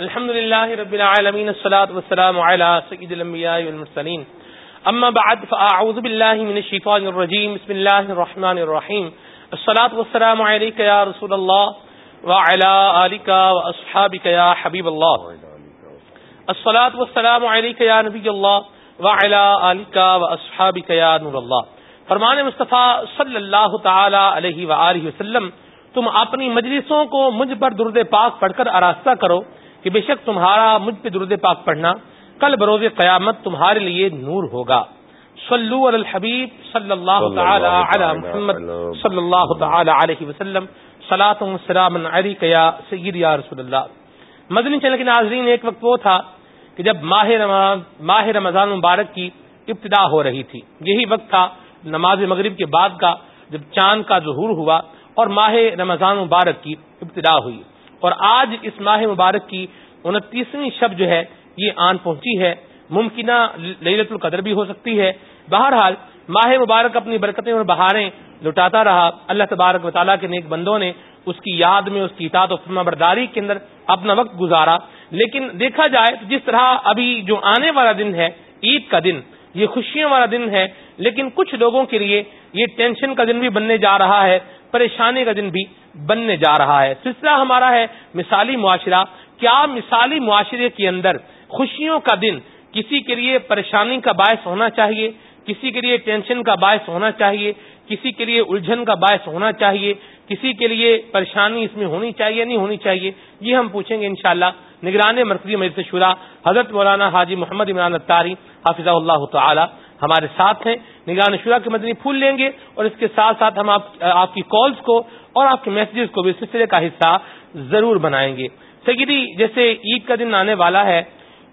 الحمد لله رب العالمين الصلاة والسلام على سيد الأنبياء والمرسلين أما بعد فأعوذ بالله من الشيطان الرجيم بسم الله الرحمن الرحيم الصلاة والسلام عليك يا رسول الله وعلى آلك وأصحابك يا حبيب الله الصلاة والسلام عليك يا نبي الله وعلى آلك وأصحابك يا نور الله فرمان مصطفیٰ صلی اللہ تعالی علیہ وآلہ وسلم، تم اپنی مجلسوں کو مجھ پر درد پاک پڑھ کر آراستہ کرو کہ بے شک تمہارا مجھ پہ درد پاک پڑھنا کل بروز قیامت تمہارے لیے نور ہوگا۔ صلو علی الحبیب صلی اللہ تعالی علی محمد صلی اللہ تعالی علیہ وسلم۔ صلاۃ والسلام علیک یا سید یا رسول اللہ۔ مدنی چینل کے ناظرین ایک وقت وہ تھا کہ جب ماہ رمضان ماہ رمضان مبارک کی ابتدا ہو رہی تھی۔ یہی وقت تھا نماز مغرب کے بعد کا جب چاند کا ظہور ہوا اور ماہ رمضان مبارک کی ابتدا ہوئی۔ اور آج اس ماہ مبارک کی انتیسویں شب جو ہے، یہ آن پہنچی ہے۔ ممکنہ للت القدر بھی ہو سکتی ہے۔ بہرحال، ماہ مبارک اپنی برکتیں اور بہاریں لٹاتا رہا۔ اللہ تبارک و تعالیٰ کے نیک بندوں نے اس کی یاد میں، اس کی اطاعت و فرما برداری کے اندر اپنا وقت گزارا۔ لیکن دیکھا جائے تو جس طرح ابھی جو آنے والا دن ہے، عید کا دن، یہ خوشیوں والا دن ہے۔ لیکن کچھ لوگوں کے لیے یہ ٹینشن کا دن بھی بننے جا رہا ہے، پریشانی کا دن بھی بننے جا رہا ہے۔ سلسلہ ہمارا ہے مثالی معاشرہ۔ کیا مثالی معاشرے کے اندر خوشیوں کا دن کسی کے لیے پریشانی کا باعث ہونا چاہیے؟ کسی کے لیے ٹینشن کا باعث ہونا چاہیے؟ کسی کے لیے الجھن کا باعث ہونا چاہیے؟ کسی کے لیے پریشانی اس میں ہونی چاہیے نہیں ہونی چاہیے؟ یہ ہم پوچھیں گے انشاءاللہ۔ نگران مرکزی مجلس شورا، حضرت مولانا حاجی محمد عمران الطاری حافظ اللہ تعالی۔ ہمارے ساتھ ہیں۔ نگران شورا کے مدنی پھول لیں گے اور اس کے ساتھ ساتھ ہم آپ کی کالز کو اور آپ کے میسجز کو بھی سلسلے کا حصہ ضرور بنائیں گے۔ سیگیری جیسے عید کا دن آنے والا ہے،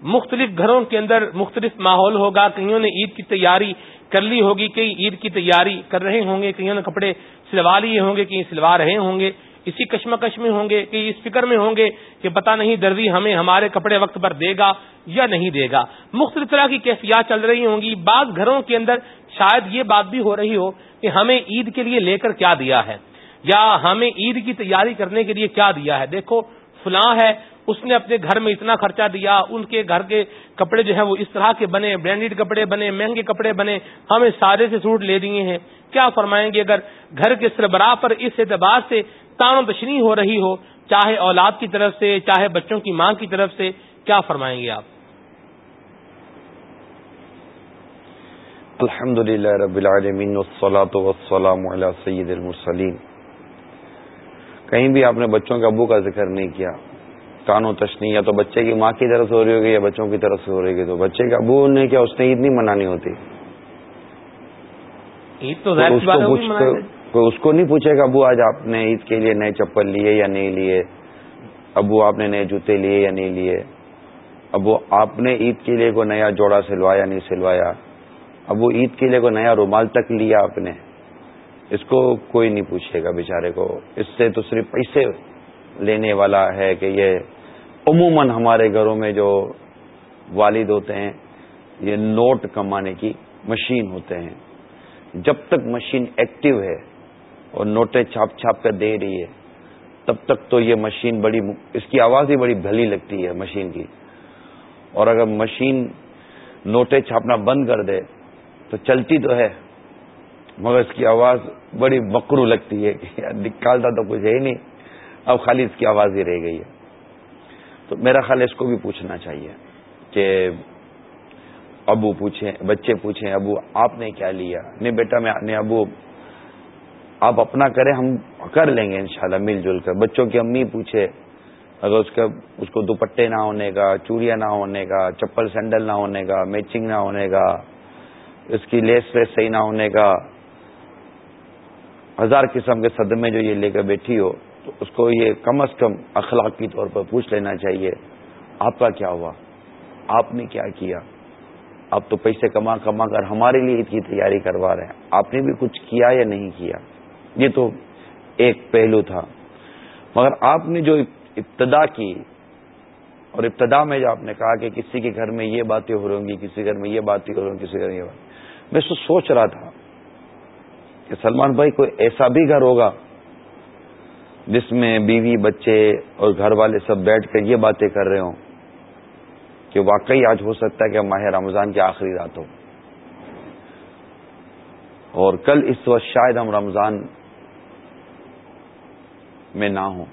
مختلف گھروں کے اندر مختلف ماحول ہوگا۔ کئیوں نے عید کی تیاری کر لی ہوگی؟ کئی عید کی تیاری کر رہے ہوں گے، کئیوں نے کپڑے سلوا لیے ہوں گے؟ کہیں سلوا رہے ہوں گے؟ اسی کشمکش میں ہوں گے، کہ اس فکر میں ہوں گے کہ پتہ نہیں دردی ہمیں ہمارے کپڑے وقت پر دے گا یا نہیں دے گا۔ مختلف طرح کی کیفیات چل رہی ہوں گی۔ بعض گھروں کے اندر شاید یہ بات بھی ہو رہی ہو کہ ہمیں عید کے لیے لے کر کیا دیا ہے، یا ہمیں عید کی تیاری کرنے کے لیے کیا دیا ہے۔ دیکھو، فلاں ہے، اس نے اپنے گھر میں اتنا خرچہ دیا، ان کے گھر کے کپڑے جو ہیں وہ اس طرح کے بنے برانڈیڈ کپڑے بنے، مہنگے کپڑے بنے، ہمیں سارے سے سوٹ لے دیے ہیں۔ کیا فرمائیں گے؟ اگر گھر کے سربراہ پر اس اعتبار سے تان و تشنی ہو رہی ہو چاہے اولاد کی طرف سے چاہے بچوں کی ماں کی طرف سے کیا فرمائیں گے آپ؟ الحمد للہ رب العالمین والسلام علی سید المرسلین۔ کہیں بھی آپ نے بچوں کے ابو کا ذکر نہیں کیا کان و تشنی یا تو بچے کی ماں کی طرف سے ہو رہی ہوگی یا بچوں کی طرف سے ہو رہی ہوگی تو بچے کے ابو نے کیا اس نے عید نہیں منانی ہوتی؟ عید تو اس کو کوئی اس کو نہیں پوچھے گا، ابو آج آپ نے عید کے لیے نئے چپل لیے یا نہیں لیے؟ ابو آپ نے نئے جوتے لیے یا نہیں لیے؟ ابو آپ نے عید کے لیے کوئی نیا جوڑا سلوایا نہیں سلوایا؟ ابو عید کے لیے کوئی نیا رومال تک لیا آپ نے؟ اس کو کوئی نہیں پوچھے گا بیچارے کو۔ اس سے تو صرف پیسے لینے والا ہے کہ یہ عموماً ہمارے گھروں میں جو والد ہوتے ہیں، یہ نوٹ کمانے کی مشین ہوتے ہیں۔ جب تک مشین ایکٹیو ہے اور نوٹیں چھاپ چھاپ کر دے رہی ہے۔ تب تک تو یہ مشین بڑی اس کی آواز ہی بڑی بھلی لگتی ہے مشین کی۔ اور اگر مشین نوٹیں چھاپنا بند کر دے تو چلتی تو ہے، مگر اس کی آواز بڑی بکرو لگتی ہے کہ نکالتا تو کچھ ہے ہی نہیں، اب خالی اس کی آواز ہی رہ گئی ہے۔ تو میرا خیال اس کو بھی پوچھنا چاہیے کہ ابو پوچھیں، بچے پوچھیں، ابو آپ نے کیا لیا؟ نہیں بیٹا، میں ابو آپ اپنا کریں ہم کر لیں گے انشاءاللہ، مل جل کر۔ بچوں کی امی پوچھے، اگر اس کا، اس کو دوپٹے نہ ہونے کا، چوڑیاں نہ ہونے کا، چپل سینڈل نہ ہونے کا، میچنگ نہ ہونے کا، اس کی لیس ویس صحیح نہ ہونے کا، ہزار قسم کے صدمے جو یہ لے کر بیٹھی ہو، تو اس کو یہ کم از کم اخلاقی طور پر پوچھ لینا چاہیے، آپ کا کیا ہوا؟ آپ نے کیا کیا؟ آپ تو پیسے کما کما کر ہمارے لیے عید کی تیاری کروا رہے ہیں۔ آپ نے بھی کچھ کیا یا نہیں کیا؟ یہ تو ایک پہلو تھا۔ مگر آپ نے جو ابتدا کی، اور ابتدا میں جو آپ نے کہا کہ کسی کے گھر میں یہ باتیں ہو رہی ہوں گی، کسی گھر میں یہ باتیں ہو رہی ہوں کسی گھر میں یہ بات میں سوچ رہا تھا کہ سلمان بھائی کوئی ایسا بھی گھر ہوگا جس میں بیوی، بچے اور گھر والے سب بیٹھ کر یہ باتیں کر رہے ہوں کہ واقعی آج ہو سکتا ہے کہ ماہ رمضان کی آخری رات ہو۔ اور کل اس وقت شاید ہم رمضان میں نہ ہوں۔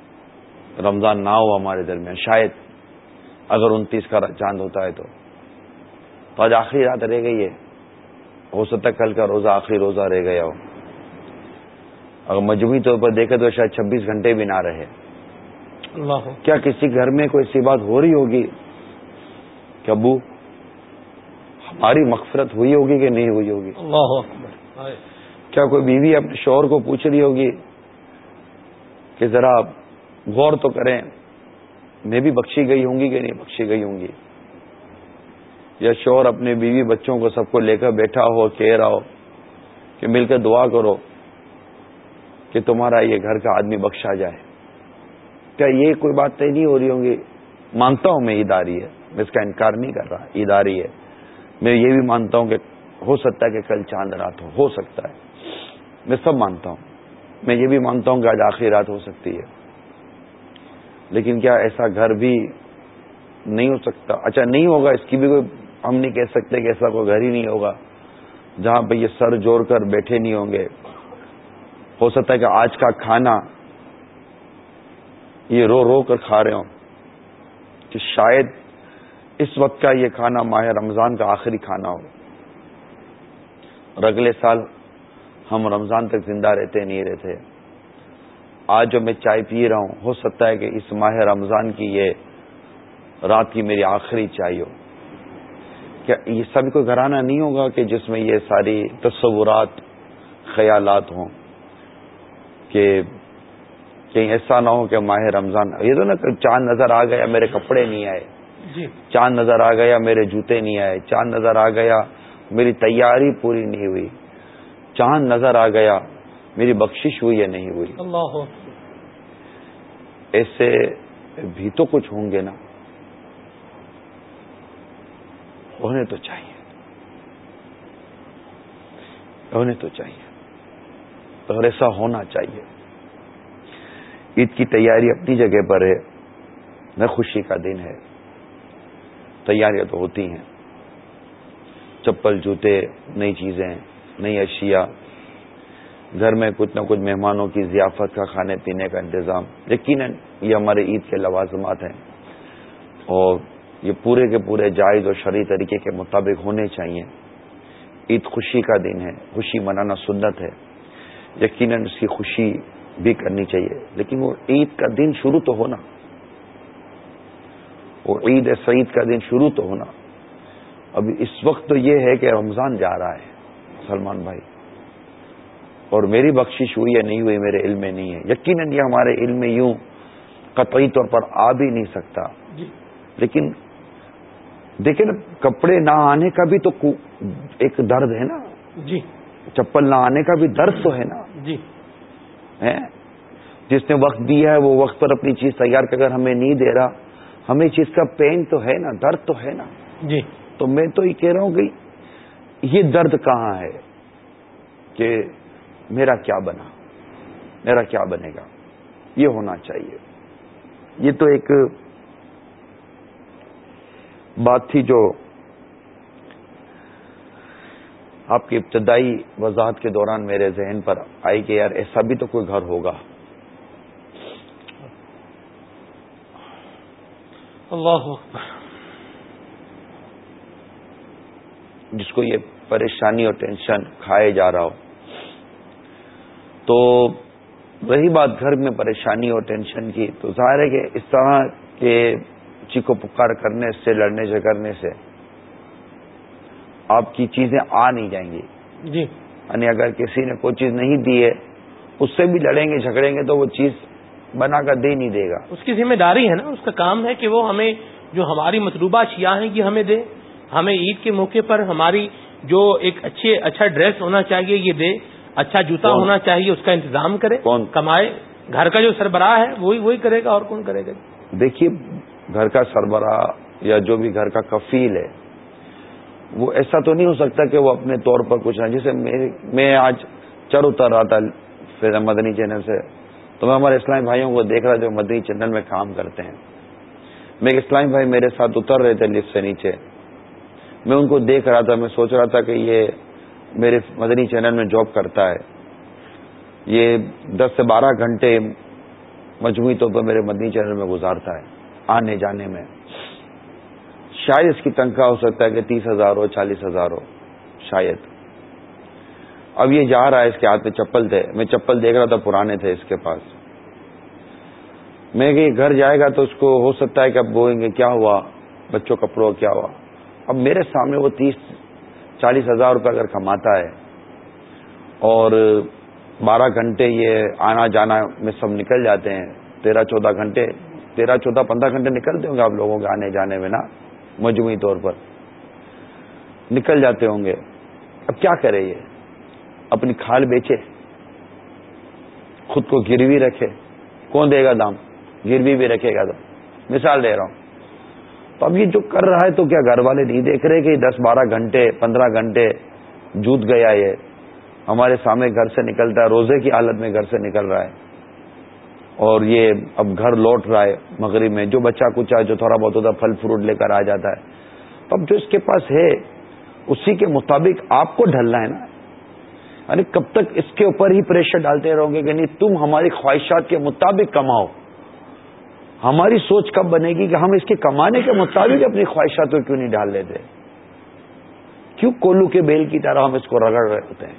رمضان نہ ہو ہمارے درمیان شاید اگر انتیس کا چاند ہوتا ہے تو۔ آج آخری رات رہ گئی ہے۔ ہو سکتا ہے کل کا روزہ آخری روزہ رہ گیا ہو۔ اگر مجموعی طور پر دیکھے تو شاید چھبیس گھنٹے بھی نہ رہے۔ اللہ کیا کسی گھر میں کوئی سی بات ہو رہی ہوگی؟ کہ ابو ہماری مغفرت ہوئی ہوگی کہ نہیں ہوئی ہوگی؟ اللہ کیا کوئی بیوی اپنے شوہر کو پوچھ رہی ہوگی؟ کہ ذرا غور تو کریں، میں بھی بخشی گئی ہوں گی کہ نہیں بخشی گئی ہوں گی؟ یا شوہر اپنے بیوی بچوں کو سب کو لے کر بیٹھا ہو، کہہ رہا ہو کہ مل کر دعا کرو کہ تمہارا یہ گھر کا آدمی بخشا جائے۔ کیا یہ کوئی بات طے نہیں ہو رہی ہوں گی؟ مانتا ہوں میں اداری ہے، میں اس کا انکار نہیں کر رہا اداری ہے۔ میں یہ بھی مانتا ہوں کہ ہو سکتا ہے کہ کل چاند رات ہو ہو سکتا ہے۔ میں سب مانتا ہوں۔ میں یہ بھی مانتا ہوں کہ آج آخری رات ہو سکتی ہے۔ لیکن کیا ایسا گھر بھی نہیں ہو سکتا؟ اچھا نہیں ہوگا، اس کی بھی کوئی، ہم نہیں کہہ سکتے کہ ایسا کوئی گھر ہی نہیں ہوگا جہاں پہ یہ سر جوڑ کر بیٹھے نہیں ہوں گے۔ ہو سکتا ہے کہ آج کا کھانا، یہ رو رو کر کھا رہے ہوں، کہ شاید اس وقت کا یہ کھانا ماہ رمضان کا آخری کھانا ہو۔ اور اگلے سال ہم رمضان تک زندہ رہتے نہیں رہتے۔ آج جو میں چائے پی رہا ہوں ہو سکتا ہے کہ اس ماہ رمضان کی یہ رات کی میری آخری چائے ہو۔ کیا یہ سب کوئی گھرانہ نہیں ہوگا کہ جس میں یہ ساری تصورات خیالات ہوں کہ کہیں ایسا نہ ہو کہ ماہ رمضان یہ تو نا چاند نظر آ گیا میرے کپڑے نہیں آئے۔ جی۔ چاند نظر آ گیا میرے جوتے نہیں آئے۔ چاند نظر آ گیا میری تیاری پوری نہیں ہوئی۔ چاند نظر آ گیا میری بخشش ہوئی یا نہیں ہوئی؟ اللہ ایسے بھی تو کچھ ہوں گے نا۔ ہونے تو چاہیے۔ ہونے تو چاہیے۔ اور ایسا ہونا چاہیے۔ عید کی تیاری اپنی جگہ پر ہے۔ نہ خوشی کا دن ہے۔ تیاریاں تو ہوتی ہیں۔ چپل جوتے نئی چیزیں۔ نئی اشیاء۔ گھر میں کچھ نہ کچھ مہمانوں کی ضیافت کا کھانے پینے کا انتظام۔ یقیناً یہ ہمارے عید کے لوازمات ہیں۔ اور یہ پورے کے پورے جائز اور شرعی طریقے کے مطابق ہونے چاہیے۔ عید خوشی کا دن ہے، خوشی منانا سنت ہے۔ یقیناً اس کی خوشی بھی کرنی چاہیے۔ لیکن وہ عید کا دن شروع تو ہونا۔ وہ عید سعید کا دن شروع تو ہونا۔ ابھی اس وقت تو یہ ہے کہ رمضان جا رہا ہے۔ سلمان بھائی۔ اور میری بخشش ہوئی یا نہیں ہوئی میرے علم میں نہیں ہے۔ یقیناً یہ ہمارے علم میں یوں قطعی طور پر آ بھی نہیں سکتا۔ جی۔ لیکن دیکھیں نا کپڑے نہ آنے کا بھی تو ایک درد ہے نا۔ جی۔ چپل نہ آنے کا بھی درد تو ہے نا۔ جی۔ جس نے وقت دیا ہے وہ وقت پر اپنی چیز تیار کر اگر ہمیں نہیں دے رہا۔ ہمیں چیز کا پین تو ہے نا درد تو ہے نا۔ جی۔ تو میں تو یہ کہہ رہا ہوں کہ یہ درد کہاں ہے کہ میرا کیا بنا؟ میرا کیا بنے گا؟ یہ ہونا چاہیے۔ یہ تو ایک بات تھی جو آپ کی ابتدائی وضاحت کے دوران میرے ذہن پر آئی کہ یار ایسا بھی تو کوئی گھر ہوگا۔ اللہ جس کو یہ پریشانی اور ٹینشن کھائے جا رہا ہو۔ تو رہی بات گھر میں پریشانی اور ٹینشن کی تو ظاہر ہے کہ اس طرح کے چیکو پکار کرنے سے لڑنے کرنے سے آپ کی چیزیں آ نہیں جائیں گی۔ جی۔ یعنی اگر کسی نے کوئی چیز نہیں دی ہے اس سے بھی لڑیں گے جھگڑیں گے تو وہ چیز بنا کر دے نہیں دے گا۔ اس کی ذمہ داری ہے نا اس کا کام ہے کہ وہ ہمیں جو ہماری مطلوبہ اشیاء ہیں کہ ہمیں دے۔ ہمیں عید کے موقع پر ہماری جو ایک اچھے اچھا ڈریس ہونا چاہیے یہ دے اچھا جوتا؟ ہونا چاہیے اس کا انتظام کرے کون؟ کمائے گھر کا جو سربراہ ہے وہی وہی کرے گا اور کون کرے گا دیکھیے گھر کا سربراہ یا جو بھی گھر کا کفیل ہے وہ ایسا تو نہیں ہو سکتا کہ وہ اپنے طور پر کچھ نہ جیسے میں آج چر اتر رہا تھا پھر مدنی چینل سے تو میں ہمارے اسلامی بھائیوں کو دیکھ رہا جو مدنی چینل میں کام کرتے ہیں میں ایک اسلامی بھائی میرے ساتھ اتر رہے تھے لفٹ سے نیچے میں ان کو دیکھ رہا تھا، میں سوچ رہا تھا کہ یہ میرے مدنی چینل میں جاب کرتا ہے۔ یہ دس سے بارہ گھنٹے مجموعی طور پر میرے مدنی چینل میں گزارتا ہے، آنے جانے میں۔ شاید اس کی تنخواہ ہو سکتا ہے کہ تیس ہزار ہو چالیس ہزار ہو، شاید۔ اب یہ جا رہا ہے، اس کے ہاتھ میں چپل تھے۔ میں چپل دیکھ رہا تھا، پرانے تھے اس کے پاس۔ میں کہ گھر جائے گا تو اس کو ہو سکتا ہے کہ اب بوئیں گے، کیا ہوا؟ بچوں کپڑوں کیا ہوا؟ اب میرے سامنے وہ تیس چالیس ہزار روپے اگر کماتا ہے اور بارہ گھنٹے یہ آنا جانا میں سب نکل جاتے ہیں، تیرہ چودہ گھنٹے، تیرہ چودہ پندرہ گھنٹے نکلتے ہوں گے آپ لوگوں کے آنے جانے میں نا، مجموعی طور پر۔ نکل جاتے ہوں گے۔ اب کیا کرے یہ؟ اپنی کھال بیچے۔ خود کو گروی رکھے۔ کون دے گا دام؟ گروی بھی رکھے گا تو۔ مثال دے رہا ہوں۔ تو اب یہ جو کر رہا ہے تو کیا گھر والے نہیں دیکھ رہے کہ دس بارہ گھنٹے، پندرہ گھنٹے جوت گیا یہ؟ ہمارے سامنے گھر سے نکلتا ہے، روزے کی حالت میں گھر سے نکل رہا ہے۔ اور یہ اب گھر لوٹ رہا ہے مغرب میں، جو بچہ کچھ ہے جو تھوڑا بہت ہوتا ہے پھل فروٹ لے کر آ جاتا ہے۔ اب جو اس کے پاس ہے، اسی کے مطابق آپ کو ڈھلنا ہے نا۔ یعنی کب تک اس کے اوپر ہی پریشر ڈالتے رہو گے کہ نہیں، تم ہماری خواہشات کے مطابق کماؤ۔ ہماری سوچ کب بنے گی کہ ہم اس کے کمانے کے مطابق اپنی خواہشات کو کیوں نہیں ڈال لیتے؟ کیوں کولو کے بیل کی طرح ہم اس کو رگڑ رہے ہوتے ہیں؟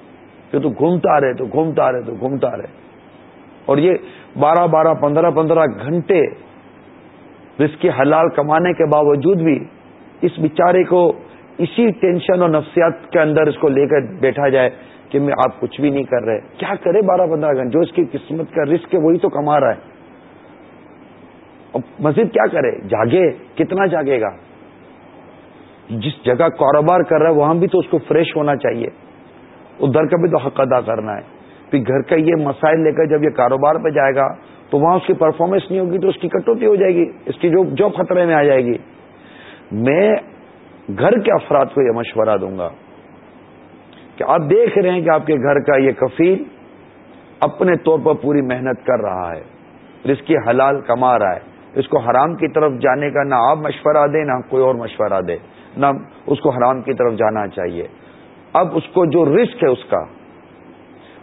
کہ تو گھومتا رہے، تو گھومتا رہے، تو گھومتا رہے؟ اور یہ بارہ بارہ پندرہ پندرہ گھنٹے رزق کی حلال کمانے کے باوجود بھی اس بیچارے کو اسی ٹینشن اور نفسیات کے اندر اس کو لے کر بیٹھا جائے کہ میں آپ کچھ بھی نہیں کر رہے۔ کیا کرے بارہ پندرہ گھنٹے؟ جو اس کی قسمت کا رسک ہے، وہی تو کما رہا ہے۔ مزید کیا کرے؟ جاگے؟ کتنا جاگے گا؟ جس جگہ کاروبار کر رہا ہے، وہاں بھی تو اس کو فریش ہونا چاہیے۔ ادھر کا بھی تو حق ادا کرنا ہے۔ پھر گھر کا یہ مسائل لے کر جب یہ کاروبار پہ جائے گا، تو وہاں اس کی پرفارمنس نہیں ہوگی تو اس کی کٹوتی ہو جائے گی، اس کی جو جو خطرے میں آ جائے گی۔ میں گھر کے افراد کو یہ مشورہ دوں گا کہ آپ دیکھ رہے ہیں کہ آپ کے گھر کا یہ کفیل اپنے طور پر پوری محنت کر رہا ہے اس کی حلال کما رہا ہے۔ اس کو حرام کی طرف جانے کا نہ آپ مشورہ دیں، نہ کوئی اور مشورہ دے۔ نہ اس کو حرام کی طرف جانا چاہیے۔ اب اس کو جو رسک ہے اس کا،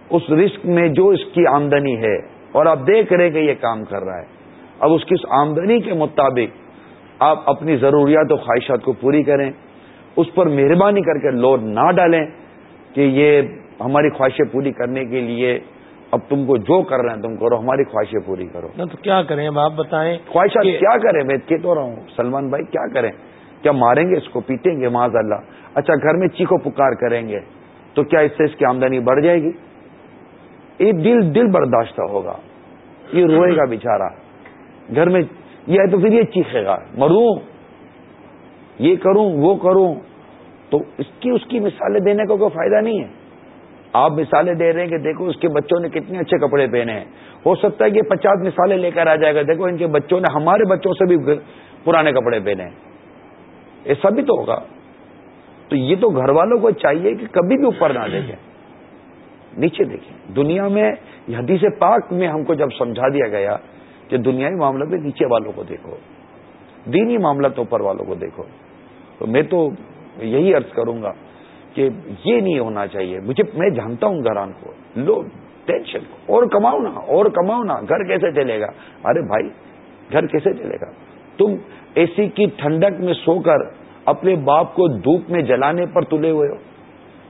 اس رسک میں جو اس کی آمدنی ہے، اور آپ دیکھ رہے کہ یہ کام کر رہا ہے۔ اب اس کی اس آمدنی کے مطابق آپ اپنی ضروریات و خواہشات کو پوری کریں، اس پر مہربانی کر کے لوڈ نہ ڈالیں کہ یہ ہماری خواہشیں پوری کرنے کے لیے اب تم کو جو کر رہے ہیں تم کرو ہماری خواہشیں پوری کرو۔ تو کیا کریں؟ اب آپ بتائیں خواہشات کیا کریں؟ میں کہہ تو رہا ہوں سلمان بھائی کیا کریں؟ کیا ماریں گے اس کو؟ پیٹیں گے معاذ اللہ اچھا گھر میں چیخو پکار کریں گے تو کیا اس سے اس کی آمدنی بڑھ جائے گی؟ یہ دل دل برداشت ہوگا۔ یہ روئے گا بےچارا گھر میں یہ ہے تو پھر یہ چیخے گا مروں یہ کروں وہ کروں۔ تو اس کی اس کی مثالیں دینے کا کوئی فائدہ نہیں ہے۔ آپ مثالیں دے رہے ہیں کہ دیکھو اس کے بچوں نے کتنے اچھے کپڑے پہنے ہیں۔ ہو سکتا ہے کہ پچاس مثالیں لے کر آ جائے گا۔ دیکھو ان کے بچوں نے ہمارے بچوں سے بھی پرانے کپڑے پہنے ہیں۔ ایسا بھی تو ہوگا۔ تو یہ تو گھر والوں کو چاہیے کہ کبھی بھی اوپر نہ دیکھیں۔ نیچے دیکھیں۔ دنیا میں حدیث پاک میں ہم کو جب سمجھا دیا گیا کہ دنیائی معاملہ میں نیچے والوں کو دیکھو۔ دینی معاملہ تو اوپر والوں کو دیکھو۔ تو میں تو یہی عرض کروں گا کہ یہ نہیں ہونا چاہیے۔ مجھے میں جانتا ہوں گھران کو۔ لو ٹینشن اور کماؤ نا اور کماؤ نا۔ گھر کیسے چلے گا؟ ارے بھائی گھر کیسے چلے گا؟ تم اے سی کی ٹھنڈک میں سو کر اپنے باپ کو دھوپ میں جلانے پر تلے ہوئے ہو۔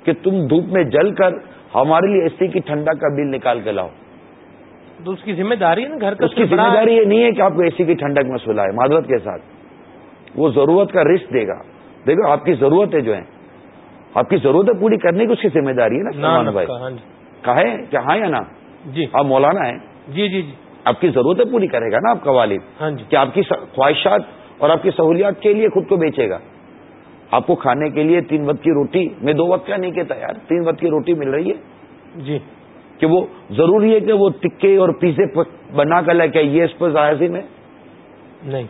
کہ تم دھوپ میں جل کر ہمارے لیے اے سی کی ٹھنڈک کا بل نکال کے لاؤ۔ تو اس کی ذمہ داری ہے نا گھر کا؟ اس کی ذمہ داری یہ نہیں ہے کہ آپ کو اے سی کی ٹھنڈک میں سلائے معذرت کے ساتھ۔ وہ ضرورت کا رسک دے گا۔ دیکھو آپ کی ضرورتیں جو ہیں آپ کی ضرورتیں پوری کرنے کی اس کی ذمہ داری ہے نا سلمان بھائی۔ جی۔ کہے کیا ہاں یا نا جی۔ آپ مولانا ہیں؟ جی جی جی۔ آپ کی ضرورتیں پوری کرے گا نا آپ کا والد؟ ہاں جی۔ کہ آپ کی خواہشات اور آپ کی سہولیات کے لیے خود کو بیچے گا؟ آپ کو کھانے کے لیے تین وقت کی روٹی میں دو وقت کا نہیں کہتا یار تین وقت کی روٹی مل رہی ہے؟ جی۔ کہ وہ ضروری ہے کہ وہ ٹکے اور پیزے بنا کر لے کے یہ اس پر ظاہر میں؟ نہیں۔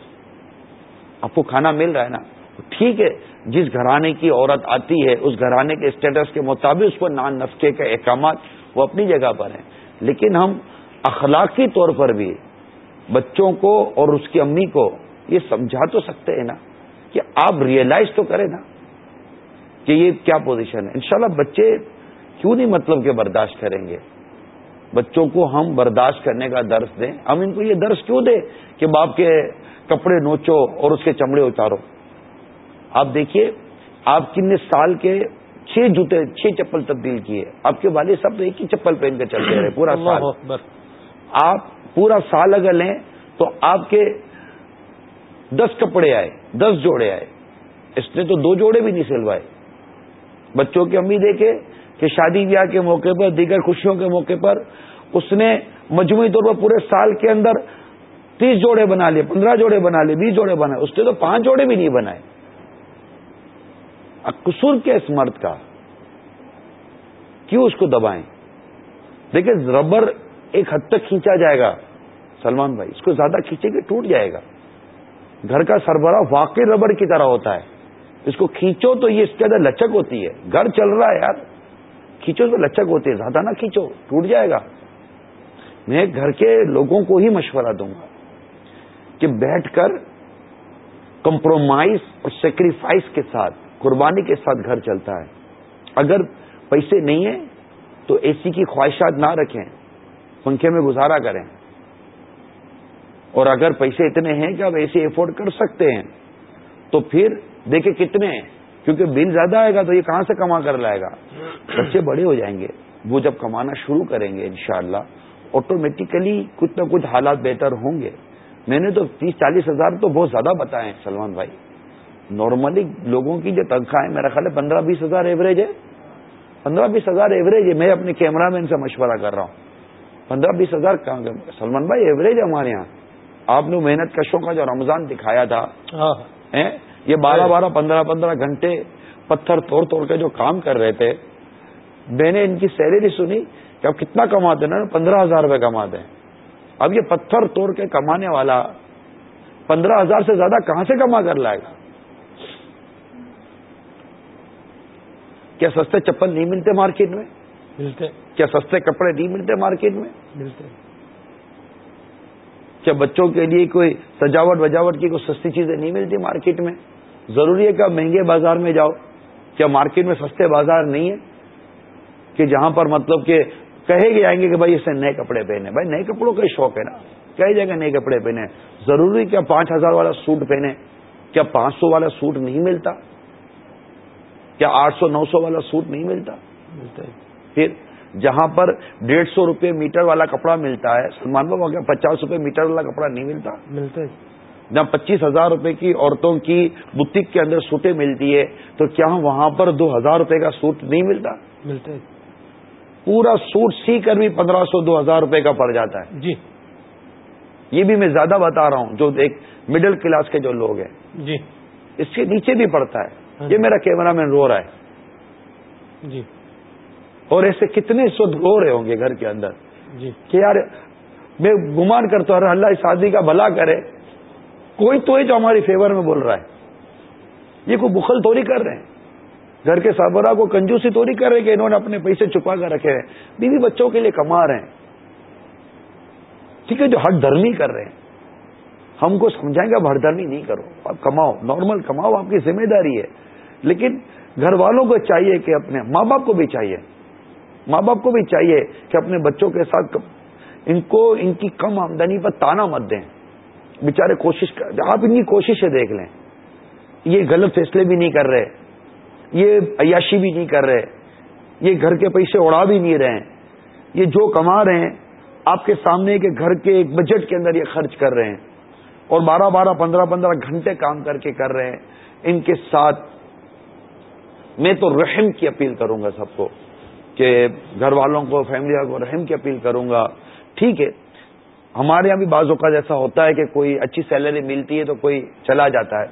آپ کو کھانا مل رہا ہے نا؟ ٹھیک ہے، جس گھرانے کی عورت آتی ہے، اس گھرانے کے اسٹیٹس کے مطابق اس کو نان نفقے کے احکامات وہ اپنی جگہ پر ہیں۔ لیکن ہم اخلاقی طور پر بھی بچوں کو اور اس کی امی کو یہ سمجھا تو سکتے ہیں نا کہ آپ ریئلائز تو کریں نا کہ یہ کیا پوزیشن ہے۔ انشاءاللہ بچے کیوں نہیں مطلب کہ برداشت کریں گے؟ بچوں کو ہم برداشت کرنے کا درس دیں۔ ہم ان کو یہ درس کیوں دیں کہ باپ کے کپڑے نوچو اور اس کے چمڑے اتارو؟ آپ دیکھیے آپ کن سال کے چھ جوتے چھ چپل تبدیل کیے۔ آپ کے والد صاحب ایک ہی چپل پہن کے چلتے رہے پورا سال۔ آپ پورا سال اگر لیں تو آپ کے دس کپڑے آئے دس جوڑے آئے۔ اس نے تو دو جوڑے بھی نہیں سلوائے۔ بچوں کی امی دیکھے کہ شادی بیاہ کے موقع پر دیگر خوشیوں کے موقع پر اس نے مجموعی طور پر پورے سال کے اندر تیس جوڑے بنا لیے پندرہ جوڑے بنا لیے بیس جوڑے بنائے اس نے تو پانچ جوڑے بھی نہیں بنائے۔ قصور کیا اس مرد کا؟ کیوں اس کو دبائیں؟ دیکھیں، ربر ایک حد تک کھینچا جائے گا۔ سلمان بھائی، اس کو زیادہ کھینچے گی ٹوٹ جائے گا۔ گھر کا سربراہ واقعی ربر کی طرح ہوتا ہے۔ اس کو کھینچو تو یہ اس کے اندر لچک ہوتی ہے۔ گھر چل رہا ہے یار۔ کھینچو تو لچک ہوتی ہے، زیادہ نہ کھینچو، ٹوٹ جائے گا۔ میں گھر کے لوگوں کو ہی مشورہ دوں گا کہ بیٹھ کر کمپرومائز اور سیکریفائس کے ساتھ قربانی کے ساتھ گھر چلتا ہے۔ اگر پیسے نہیں ہیں تو اے سی کی خواہشات نہ رکھیں، پنکھے میں گزارا کریں۔ اور اگر پیسے اتنے ہیں کہ آپ اے سی افورڈ کر سکتے ہیں، تو پھر دیکھیں کتنے ہیں۔ کیونکہ بل زیادہ آئے گا تو یہ کہاں سے کما کر لائے گا؟ بچے بڑے ہو جائیں گے۔ وہ جب کمانا شروع کریں گے انشاءاللہ شاء آٹومیٹیکلی کچھ نہ کچھ حالات بہتر ہوں گے۔ میں نے تو تیس چالیس ہزار تو بہت زیادہ بتائے ہیں، سلمان بھائی۔ نارملی لوگوں کی جو تنخواہ ہے میرا خیال ہے پندرہ بیس ہزار ایوریج ہے۔ پندرہ بیس ہزار ایوریج ہے میں اپنے کیمرہ مین سے مشورہ کر رہا ہوں۔ پندرہ بیس ہزار سلمان بھائی ایوریج ہے ہمارے یہاں۔ آپ نے محنت کشوں کا جو رمضان دکھایا تھا ہاں۔ یہ بارہ بارہ پندرہ پندرہ گھنٹے پتھر توڑ توڑ کے جو کام کر رہے تھے میں نے ان کی سیلری سنی کہ اب کتنا کماتے نا پندرہ ہزار روپے کماتے ہیں۔ اب یہ پتھر توڑ کے کمانے والا پندرہ ہزار سے زیادہ کہاں سے کما کر لائے؟ گا کیا سستے چپل نہیں ملتے مارکیٹ میں؟ ملتے۔ کیا سستے کپڑے نہیں ملتے مارکیٹ میں؟ ملتے۔ کیا بچوں کے لیے کوئی سجاوٹ وجاوٹ کی کوئی سستی چیزیں نہیں ملتی مارکیٹ میں؟ ضروری ہے کہ آپ مہنگے بازار میں جاؤ۔ کیا مارکیٹ میں سستے بازار نہیں ہے کہ جہاں پر مطلب کہ کہے گے آئیں گے کہ بھائی اس نے نئے کپڑے پہنے۔ بھائی نئے کپڑوں کا شوق ہے نا۔ کہے جائے گا نئے کپڑے پہنے۔ ضروری کیا پانچ ہزار والا سوٹ پہنے۔ کیا پانچ سو والا سوٹ نہیں ملتا؟ کیا آٹھ سو نو سو والا سوٹ نہیں ملتا؟ پھر جہاں پر ڈیڑھ سو روپے میٹر والا کپڑا ملتا ہے سلمان بابا کیا پچاس روپے میٹر والا کپڑا نہیں ملتا؟ ملتا جہاں پچیس ہزار روپے کی عورتوں کی بتک کے اندر سوٹیں ملتی ہے تو کیا وہاں پر دو ہزار روپے کا سوٹ نہیں ملتا؟ ملتا ہے۔ پورا سوٹ سی کر بھی پندرہ سو دو ہزار روپے کا پڑ جاتا ہے۔ جی۔ یہ بھی میں زیادہ بتا رہا ہوں جو ایک مڈل کلاس کے جو لوگ ہیں۔ جی۔ اس کے نیچے بھی پڑتا ہے۔ یہ میرا کیمرہ مین رو رہا ہے۔ جی۔ اور ایسے کتنے سد رو رہے ہوں گے گھر کے اندر۔ جی۔ کہ یار میں گمان کرتا ہوں اللہ اس شادی کا بھلا کرے کوئی تو ہے جو ہماری فیور میں بول رہا ہے۔ یہ کوئی بخل توڑی کر رہے ہیں۔ گھر کے سربراہ کو کنجوسی توڑی کر رہے کہ انہوں نے اپنے پیسے چھپا کر رکھے ہیں۔ بیوی بچوں کے لیے کما رہے ہیں۔ ٹھیک ہے جو ہٹ دھرمی کر رہے ہیں۔ ہم کو سمجھائیں گے، اب ہٹ دھرمی نہیں کرو۔ آپ کماؤ نارمل کماؤ، آپ کی ذمہ داری ہے۔ لیکن گھر والوں کو چاہیے کہ اپنے ماں باپ کو بھی چاہیے۔ ماں باپ کو بھی چاہیے کہ اپنے بچوں کے ساتھ ان کو ان کی کم آمدنی پر تانا مت دیں۔ بےچارے کوشش کر آپ ان کی کوششیں دیکھ لیں۔ یہ غلط فیصلے بھی نہیں کر رہے۔ یہ عیاشی بھی نہیں کر رہے۔ یہ گھر کے پیسے اڑا بھی نہیں رہے۔ یہ جو کما رہے ہیں، آپ کے سامنے کے گھر کے ایک بجٹ کے اندر یہ خرچ کر رہے ہیں۔ اور بارہ بارہ پندرہ پندرہ گھنٹے کام کر کے کر رہے ہیں۔ ان کے ساتھ میں تو رحم کی اپیل کروں گا سب کو کہ گھر والوں کو فیملی کو رحم کی اپیل کروں گا۔ ٹھیک ہے، ہمارے یہاں بھی بعض اوقات ایسا ہوتا ہے کہ کوئی اچھی سیلری ملتی ہے تو کوئی چلا جاتا ہے۔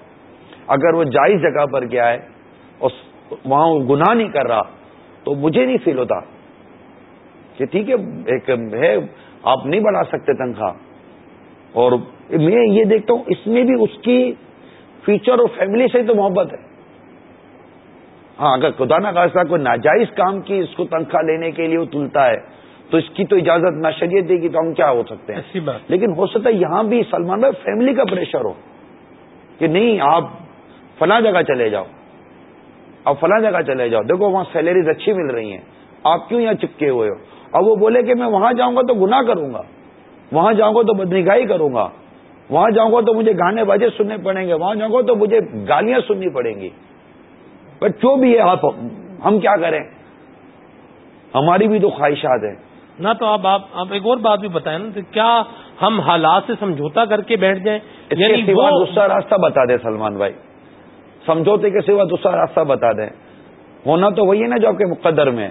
اگر وہ جائز جگہ پر گیا ہے اور وہاں وہ گناہ نہیں کر رہا تو مجھے نہیں فیل ہوتا کہ ٹھیک ہے، ایک ہے، آپ نہیں بڑھا سکتے تنخواہ۔ اور میں یہ دیکھتا ہوں اس میں بھی اس کی فیچر اور فیملی سے تو محبت ہے۔ ہاں اگر خدا نہ خاصہ کوئی ناجائز کام کی اس کو تنخواہ لینے کے لیے وہ تلتا ہے تو اس کی تو اجازت نہ شریعت دے گی تو ہم کیا ہو سکتے ہیں؟ لیکن ہو سکتا ہے یہاں بھی سلمان بھائی فیملی کا پریشر ہو کہ نہیں آپ فلاں جگہ چلے جاؤ۔ اب فلاں جگہ چلے جاؤ۔ دیکھو وہاں سیلریز اچھی مل رہی ہیں۔ آپ کیوں یہاں چپکے ہوئے ہو؟ اب وہ بولے کہ میں وہاں جاؤں گا تو گناہ کروں گا۔ وہاں جاؤں گا تو بدنگاہی کروں گا۔ وہاں جاؤں گا تو مجھے گانے بجے سننے پڑیں گے۔ وہاں جاؤں گا تو مجھے گالیاں سننی پڑیں گی۔ بٹ جو بھی ہے آپ ہم کیا کریں؟ ہماری بھی تو خواہشات ہیں۔ نہ تو آپ آپ ایک اور بات بھی بتائیں نا کیا ہم حالات سے سمجھوتا کر کے بیٹھ جائیں؟ یعنی دوسرا راستہ بتا دیں سلمان بھائی۔ سمجھوتے کے سوا دوسرا راستہ بتا دیں۔ ہونا تو وہی ہے نا جو آپ کے مقدر میں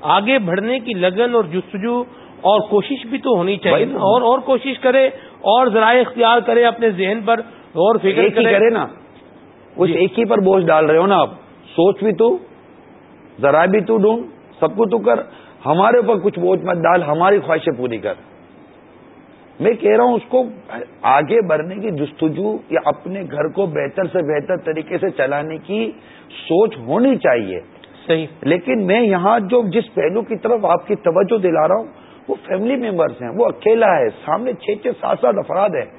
آگے بڑھنے کی لگن اور جستجو اور کوشش بھی تو ہونی چاہیے۔ اور اور کوشش کرے اور ذرائع اختیار کرے اپنے ذہن پر اور فکر کرے۔ کرے نا۔ اس جی۔ ایک ہی پر بوجھ ڈال رہے ہو نا آپ۔ سوچ بھی تو ذرائع بھی تو ڈھونڈ سب کو تو کر۔ ہمارے اوپر کچھ بوجھ مت ڈال ہماری خواہشیں پوری کر۔ میں کہہ رہا ہوں اس کو آگے بڑھنے کی جستجو یا اپنے گھر کو بہتر سے بہتر طریقے سے چلانے کی سوچ ہونی چاہیے۔ صحیح۔ لیکن میں یہاں جو جس پہلو کی طرف آپ کی توجہ دلا رہا ہوں وہ فیملی ممبرس ہیں، وہ اکیلا ہے۔ سامنے چھ چھ سات سات افراد ہیں۔